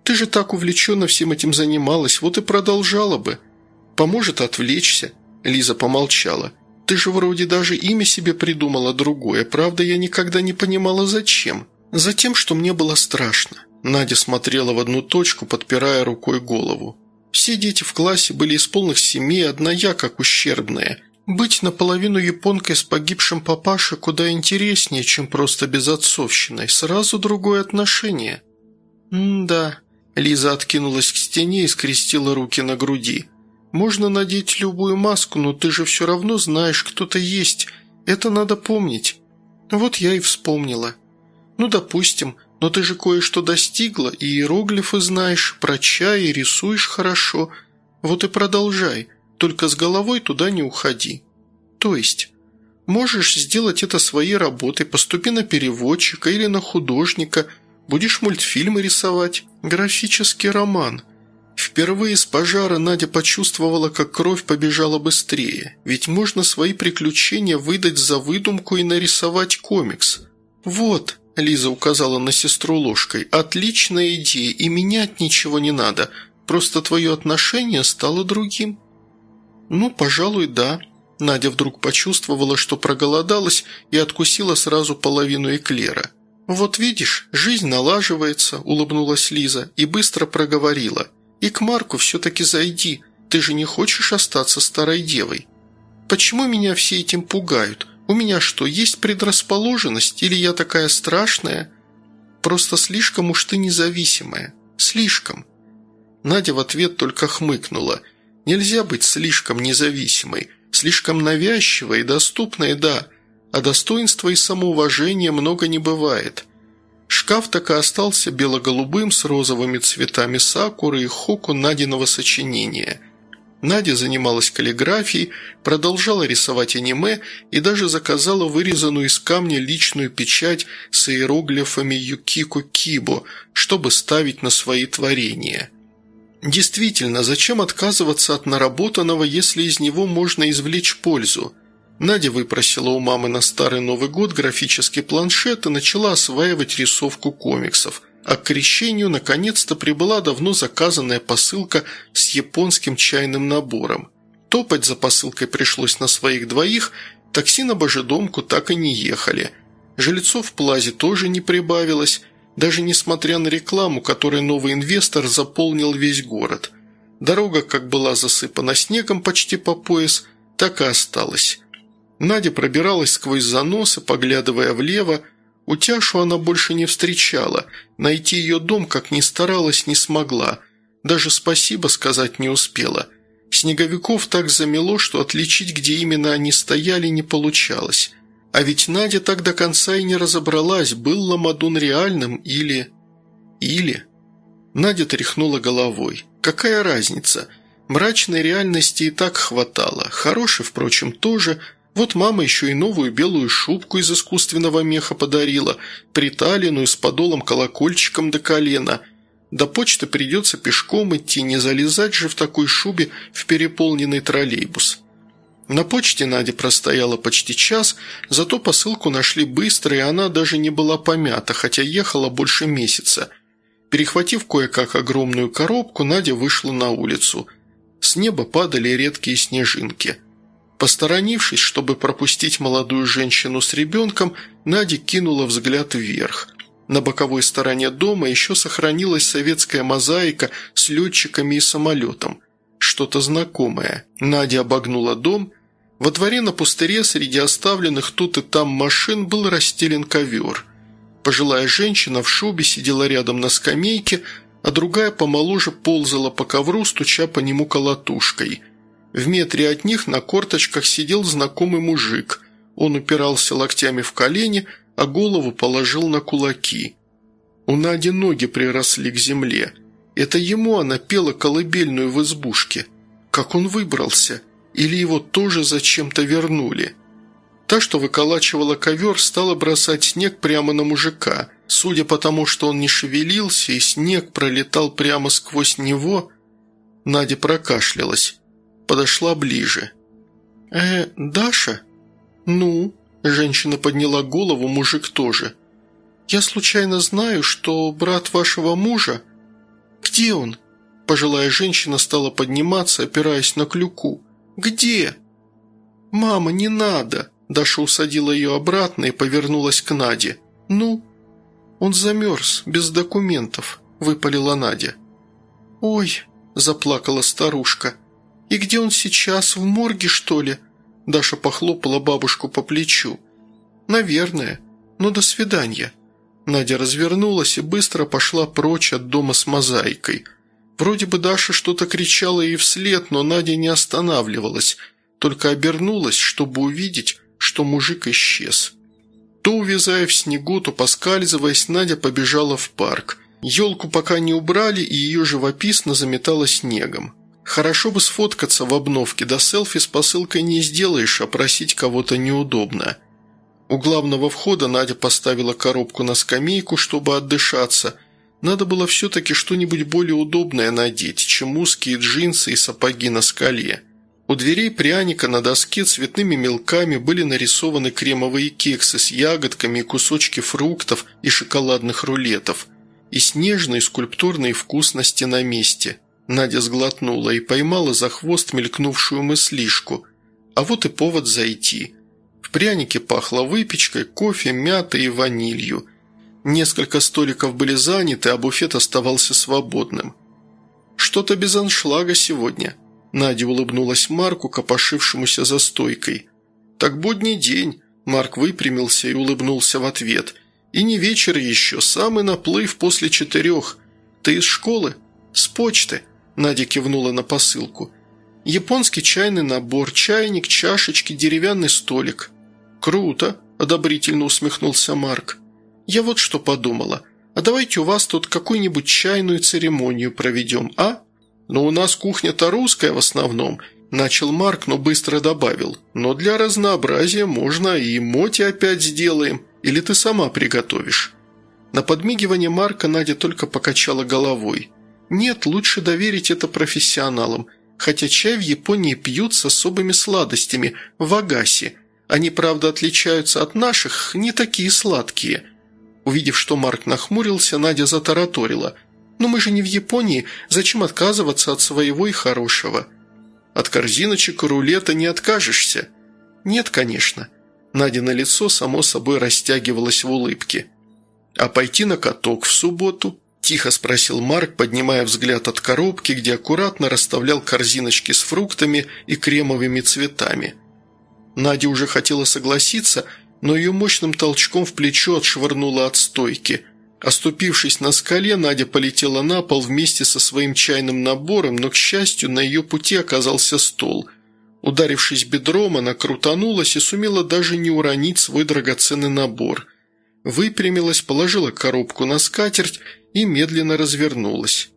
«Ты же так увлеченно всем этим занималась, вот и продолжала бы. Поможет отвлечься?» Лиза помолчала. «Ты же вроде даже имя себе придумала другое, правда, я никогда не понимала, зачем». «Затем, что мне было страшно». Надя смотрела в одну точку, подпирая рукой голову. Все дети в классе были из полных семей, одна я как ущербная. Быть наполовину японкой с погибшим папашей куда интереснее, чем просто безотцовщиной. Сразу другое отношение». «М-да», – Лиза откинулась к стене и скрестила руки на груди. «Можно надеть любую маску, но ты же все равно знаешь, кто-то есть. Это надо помнить». «Вот я и вспомнила». «Ну, допустим, но ты же кое-что достигла, и иероглифы знаешь, про чай, и рисуешь хорошо. Вот и продолжай, только с головой туда не уходи». «То есть?» «Можешь сделать это своей работой, поступи на переводчика или на художника, будешь мультфильмы рисовать, графический роман». Впервые с пожара Надя почувствовала, как кровь побежала быстрее, ведь можно свои приключения выдать за выдумку и нарисовать комикс. «Вот», – Лиза указала на сестру ложкой, – «отличная идея, и менять ничего не надо, просто твое отношение стало другим». «Ну, пожалуй, да». Надя вдруг почувствовала, что проголодалась и откусила сразу половину эклера. «Вот видишь, жизнь налаживается», – улыбнулась Лиза и быстро проговорила – и к Марку все-таки зайди, ты же не хочешь остаться старой девой. Почему меня все этим пугают? У меня что, есть предрасположенность или я такая страшная? Просто слишком уж ты независимая. Слишком». Надя в ответ только хмыкнула. «Нельзя быть слишком независимой, слишком навязчивой и доступной, да, а достоинства и самоуважения много не бывает». Шкаф так и остался бело-голубым с розовыми цветами сакуры и хоку Надиного сочинения. Надя занималась каллиграфией, продолжала рисовать аниме и даже заказала вырезанную из камня личную печать с иероглифами Юкику Кибо, чтобы ставить на свои творения. Действительно, зачем отказываться от наработанного, если из него можно извлечь пользу? Надя выпросила у мамы на Старый Новый год графический планшет и начала осваивать рисовку комиксов. А к крещению наконец-то прибыла давно заказанная посылка с японским чайным набором. Топать за посылкой пришлось на своих двоих, такси на Божедомку так и не ехали. Жильцов в Плазе тоже не прибавилось, даже несмотря на рекламу, которой новый инвестор заполнил весь город. Дорога как была засыпана снегом почти по пояс, так и осталась. Надя пробиралась сквозь заносы, поглядывая влево. Утяшу она больше не встречала. Найти ее дом, как ни старалась, не смогла. Даже спасибо сказать не успела. Снеговиков так замело, что отличить, где именно они стояли, не получалось. А ведь Надя так до конца и не разобралась, был Ламадун реальным или... Или... Надя тряхнула головой. Какая разница? Мрачной реальности и так хватало. Хорошей, впрочем, тоже – вот мама еще и новую белую шубку из искусственного меха подарила, приталенную с подолом-колокольчиком до колена. До почты придется пешком идти, не залезать же в такой шубе в переполненный троллейбус. На почте Надя простояла почти час, зато посылку нашли быстро, и она даже не была помята, хотя ехала больше месяца. Перехватив кое-как огромную коробку, Надя вышла на улицу. С неба падали редкие снежинки – Посторонившись, чтобы пропустить молодую женщину с ребенком, Надя кинула взгляд вверх. На боковой стороне дома еще сохранилась советская мозаика с летчиками и самолетом. Что-то знакомое. Надя обогнула дом. Во дворе на пустыре среди оставленных тут и там машин был расстелен ковер. Пожилая женщина в шубе сидела рядом на скамейке, а другая помоложе ползала по ковру, стуча по нему колотушкой – в метре от них на корточках сидел знакомый мужик. Он упирался локтями в колени, а голову положил на кулаки. У Нади ноги приросли к земле. Это ему она пела колыбельную в избушке. Как он выбрался? Или его тоже зачем-то вернули? Та, что выколачивала ковер, стала бросать снег прямо на мужика. Судя по тому, что он не шевелился и снег пролетал прямо сквозь него, Надя прокашлялась подошла ближе. «Э, Даша?» «Ну?» – женщина подняла голову, мужик тоже. «Я случайно знаю, что брат вашего мужа...» «Где он?» Пожилая женщина стала подниматься, опираясь на клюку. «Где?» «Мама, не надо!» Даша усадила ее обратно и повернулась к Наде. «Ну?» «Он замерз, без документов», – выпалила Надя. «Ой!» – заплакала старушка. «И где он сейчас? В морге, что ли?» Даша похлопала бабушку по плечу. «Наверное. Но до свидания». Надя развернулась и быстро пошла прочь от дома с мозаикой. Вроде бы Даша что-то кричала ей вслед, но Надя не останавливалась, только обернулась, чтобы увидеть, что мужик исчез. То увязая в снегу, то поскальзываясь, Надя побежала в парк. Елку пока не убрали, и ее живописно заметало снегом. Хорошо бы сфоткаться в обновке, да селфи с посылкой не сделаешь, а просить кого-то неудобно. У главного входа Надя поставила коробку на скамейку, чтобы отдышаться. Надо было все-таки что-нибудь более удобное надеть, чем узкие джинсы и сапоги на скале. У дверей пряника на доске цветными мелками были нарисованы кремовые кексы с ягодками и кусочки фруктов и шоколадных рулетов. И снежные скульптурные вкусности на месте. Надя сглотнула и поймала за хвост мелькнувшую мыслишку. А вот и повод зайти – в прянике пахло выпечкой, кофе, мятой и ванилью. Несколько столиков были заняты, а буфет оставался свободным. «Что-то без аншлага сегодня», – Надя улыбнулась Марку, копошившемуся за стойкой. «Так будний день», – Марк выпрямился и улыбнулся в ответ. «И не вечер еще, самый наплыв после четырех. Ты из школы?» «С почты», – Надя кивнула на посылку. «Японский чайный набор, чайник, чашечки, деревянный столик». «Круто!» – одобрительно усмехнулся Марк. «Я вот что подумала. А давайте у вас тут какую-нибудь чайную церемонию проведем, а? Но у нас кухня-то русская в основном», – начал Марк, но быстро добавил. «Но для разнообразия можно и моти опять сделаем. Или ты сама приготовишь?» На подмигивание Марка Надя только покачала головой. «Нет, лучше доверить это профессионалам. Хотя чай в Японии пьют с особыми сладостями, в агасе. Они, правда, отличаются от наших, не такие сладкие». Увидев, что Марк нахмурился, Надя затараторила. «Но мы же не в Японии, зачем отказываться от своего и хорошего?» «От корзиночек и рулета не откажешься?» «Нет, конечно». Надя на лицо само собой растягивалась в улыбке. «А пойти на каток в субботу?» – тихо спросил Марк, поднимая взгляд от коробки, где аккуратно расставлял корзиночки с фруктами и кремовыми цветами. Надя уже хотела согласиться, но ее мощным толчком в плечо отшвырнула от стойки. Оступившись на скале, Надя полетела на пол вместе со своим чайным набором, но, к счастью, на ее пути оказался стол. Ударившись бедром, она крутанулась и сумела даже не уронить свой драгоценный набор. Выпрямилась, положила коробку на скатерть и медленно развернулась.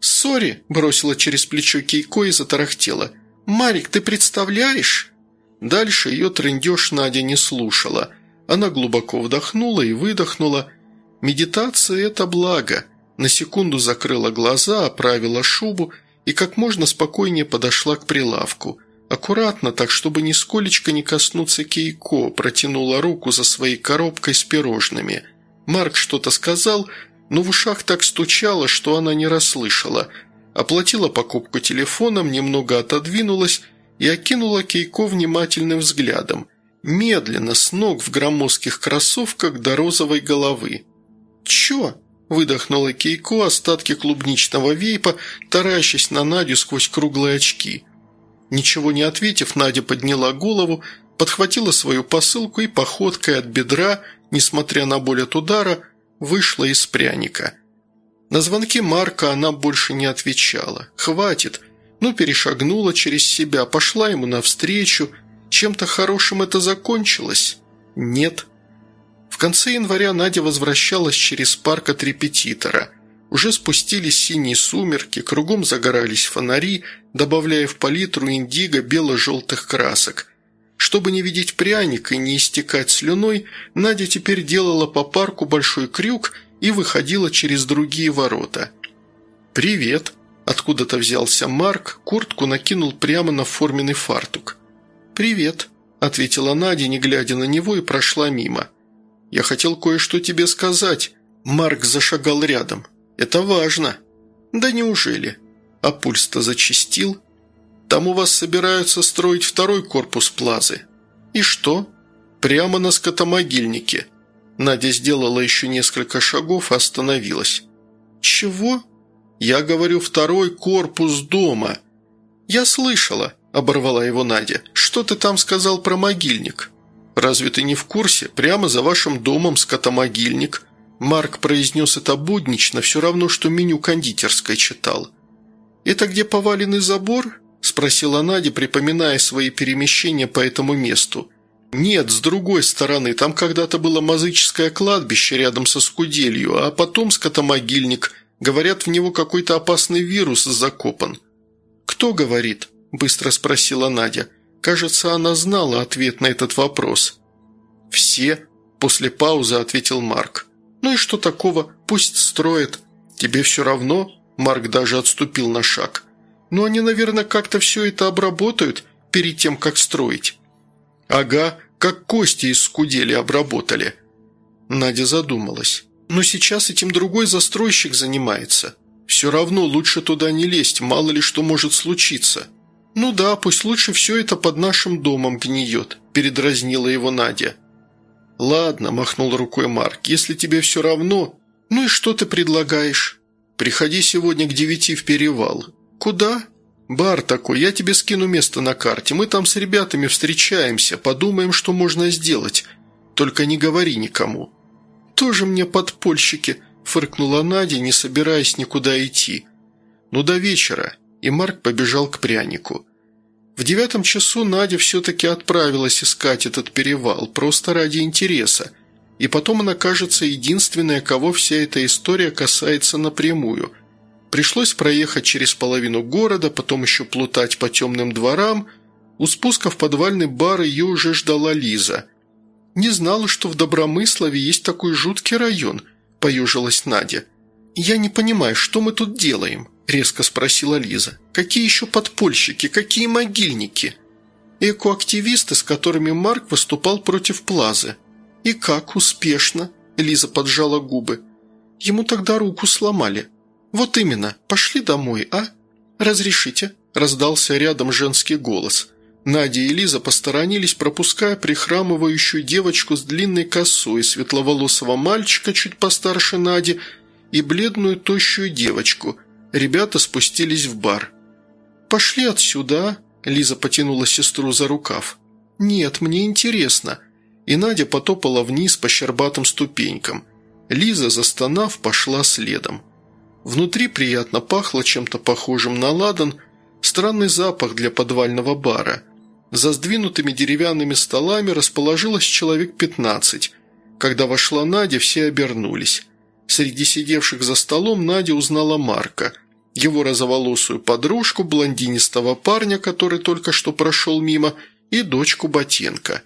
«Сори!» – бросила через плечо Кейко и затарахтела. «Марик, ты представляешь?» Дальше ее трындеж Надя не слушала. Она глубоко вдохнула и выдохнула. Медитация – это благо. На секунду закрыла глаза, оправила шубу и как можно спокойнее подошла к прилавку. Аккуратно, так чтобы нисколечко не коснуться Кейко, протянула руку за своей коробкой с пирожными. Марк что-то сказал, но в ушах так стучало, что она не расслышала. Оплатила покупку телефоном, немного отодвинулась – и окинула Кейко внимательным взглядом. Медленно, с ног в громоздких кроссовках до розовой головы. «Чё?» – выдохнула Кейко остатки клубничного вейпа, таращась на Надю сквозь круглые очки. Ничего не ответив, Надя подняла голову, подхватила свою посылку и походкой от бедра, несмотря на боль от удара, вышла из пряника. На звонки Марка она больше не отвечала. «Хватит!» Ну, перешагнула через себя, пошла ему навстречу. Чем-то хорошим это закончилось? Нет. В конце января Надя возвращалась через парк от репетитора. Уже спустились синие сумерки, кругом загорались фонари, добавляя в палитру индиго бело-желтых красок. Чтобы не видеть пряник и не истекать слюной, Надя теперь делала по парку большой крюк и выходила через другие ворота. «Привет», Откуда-то взялся Марк, куртку накинул прямо на форменный фартук. «Привет», – ответила Надя, не глядя на него, и прошла мимо. «Я хотел кое-что тебе сказать». Марк зашагал рядом. «Это важно». «Да неужели?» А пульс-то зачистил. «Там у вас собираются строить второй корпус плазы». «И что?» «Прямо на скотомогильнике». Надя сделала еще несколько шагов и остановилась. «Чего?» Я говорю, второй корпус дома». «Я слышала», – оборвала его Надя. «Что ты там сказал про могильник?» «Разве ты не в курсе? Прямо за вашим домом скотомогильник». Марк произнес это буднично, все равно, что меню кондитерской читал. «Это где поваленный забор?» – спросила Надя, припоминая свои перемещения по этому месту. «Нет, с другой стороны, там когда-то было мазыческое кладбище рядом со скуделью, а потом скотомогильник. Говорят, в него какой-то опасный вирус закопан». «Кто говорит?» – быстро спросила Надя. Кажется, она знала ответ на этот вопрос. «Все», – после паузы ответил Марк. «Ну и что такого? Пусть строят. Тебе все равно?» Марк даже отступил на шаг. «Но они, наверное, как-то все это обработают перед тем, как строить». «Ага, как кости из скудели обработали». Надя задумалась. «Но сейчас этим другой застройщик занимается. Все равно лучше туда не лезть, мало ли что может случиться». «Ну да, пусть лучше все это под нашим домом гниет», – передразнила его Надя. «Ладно», – махнул рукой Марк, – «если тебе все равно, ну и что ты предлагаешь?» «Приходи сегодня к девяти в перевал». «Куда?» «Бар такой, я тебе скину место на карте. Мы там с ребятами встречаемся, подумаем, что можно сделать. Только не говори никому». «Тоже мне подпольщики», – фыркнула Надя, не собираясь никуда идти. «Ну, до вечера». И Марк побежал к прянику. В девятом часу Надя все-таки отправилась искать этот перевал, просто ради интереса. И потом она кажется единственная, кого вся эта история касается напрямую – Пришлось проехать через половину города, потом еще плутать по темным дворам. У спуска в подвальный бар ее уже ждала Лиза. «Не знала, что в Добромыслове есть такой жуткий район», – поюжилась Надя. «Я не понимаю, что мы тут делаем?» – резко спросила Лиза. «Какие еще подпольщики? Какие могильники?» «Экоактивисты, с которыми Марк выступал против Плазы». «И как? Успешно?» – Лиза поджала губы. «Ему тогда руку сломали». «Вот именно. Пошли домой, а?» «Разрешите?» – раздался рядом женский голос. Надя и Лиза посторонились, пропуская прихрамывающую девочку с длинной косой, светловолосого мальчика чуть постарше Нади и бледную тощую девочку. Ребята спустились в бар. «Пошли отсюда, а?» – Лиза потянула сестру за рукав. «Нет, мне интересно». И Надя потопала вниз по щербатым ступенькам. Лиза, застонав, пошла следом. Внутри приятно пахло чем-то похожим на ладан, странный запах для подвального бара. За сдвинутыми деревянными столами расположилось человек пятнадцать. Когда вошла Надя, все обернулись. Среди сидевших за столом Надя узнала Марка, его розоволосую подружку, блондинистого парня, который только что прошел мимо, и дочку Ботенко.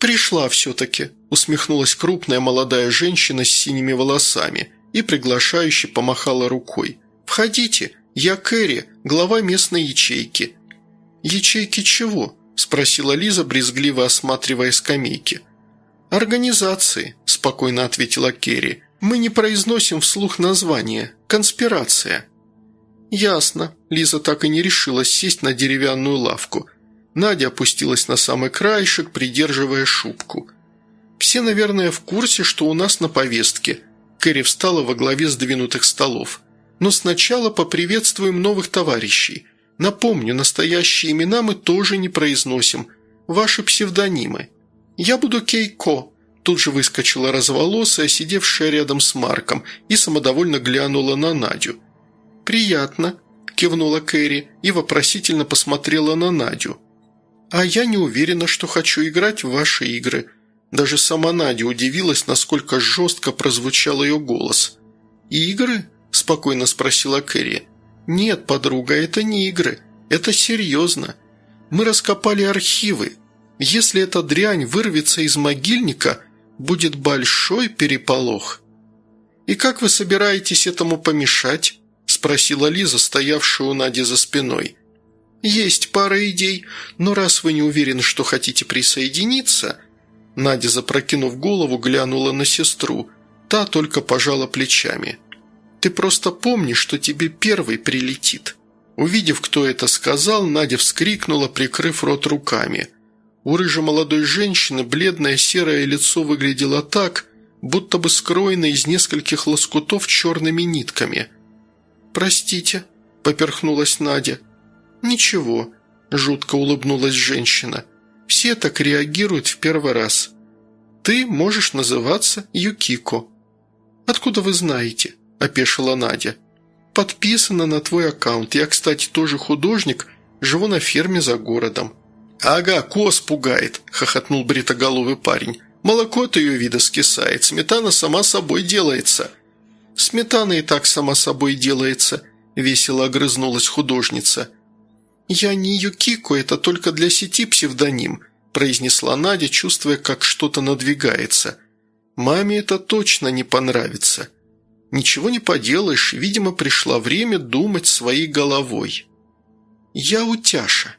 «Пришла все-таки», – усмехнулась крупная молодая женщина с синими волосами – и приглашающе помахала рукой. «Входите, я Кэрри, глава местной ячейки». «Ячейки чего?» – спросила Лиза, брезгливо осматривая скамейки. «Организации», – спокойно ответила Керри. «Мы не произносим вслух название. Конспирация». «Ясно». Лиза так и не решилась сесть на деревянную лавку. Надя опустилась на самый краешек, придерживая шубку. «Все, наверное, в курсе, что у нас на повестке. Кэрри встала во главе сдвинутых столов. «Но сначала поприветствуем новых товарищей. Напомню, настоящие имена мы тоже не произносим. Ваши псевдонимы. Я буду Кейко». Тут же выскочила разволосая, сидевшая рядом с Марком, и самодовольно глянула на Надю. «Приятно», – кивнула Кэрри и вопросительно посмотрела на Надю. «А я не уверена, что хочу играть в ваши игры», даже сама Надя удивилась, насколько жестко прозвучал ее голос. «Игры?» – спокойно спросила Кэрри. «Нет, подруга, это не игры. Это серьезно. Мы раскопали архивы. Если эта дрянь вырвется из могильника, будет большой переполох». «И как вы собираетесь этому помешать?» – спросила Лиза, стоявшая у Нади за спиной. «Есть пара идей, но раз вы не уверены, что хотите присоединиться...» Надя, запрокинув голову, глянула на сестру. Та только пожала плечами. «Ты просто помни, что тебе первый прилетит». Увидев, кто это сказал, Надя вскрикнула, прикрыв рот руками. У рыжей молодой женщины бледное серое лицо выглядело так, будто бы скроено из нескольких лоскутов черными нитками. «Простите», – поперхнулась Надя. «Ничего», – жутко улыбнулась женщина. «Все так реагируют в первый раз. Ты можешь называться Юкико». «Откуда вы знаете?» – опешила Надя. «Подписано на твой аккаунт. Я, кстати, тоже художник, живу на ферме за городом». «Ага, коз пугает», – хохотнул бритоголовый парень. «Молоко от ее вида скисает, сметана сама собой делается». «Сметана и так сама собой делается», – весело огрызнулась художница. «Я не Юкико, это только для сети псевдоним», – произнесла Надя, чувствуя, как что-то надвигается. «Маме это точно не понравится». «Ничего не поделаешь, видимо, пришло время думать своей головой». «Я утяша»,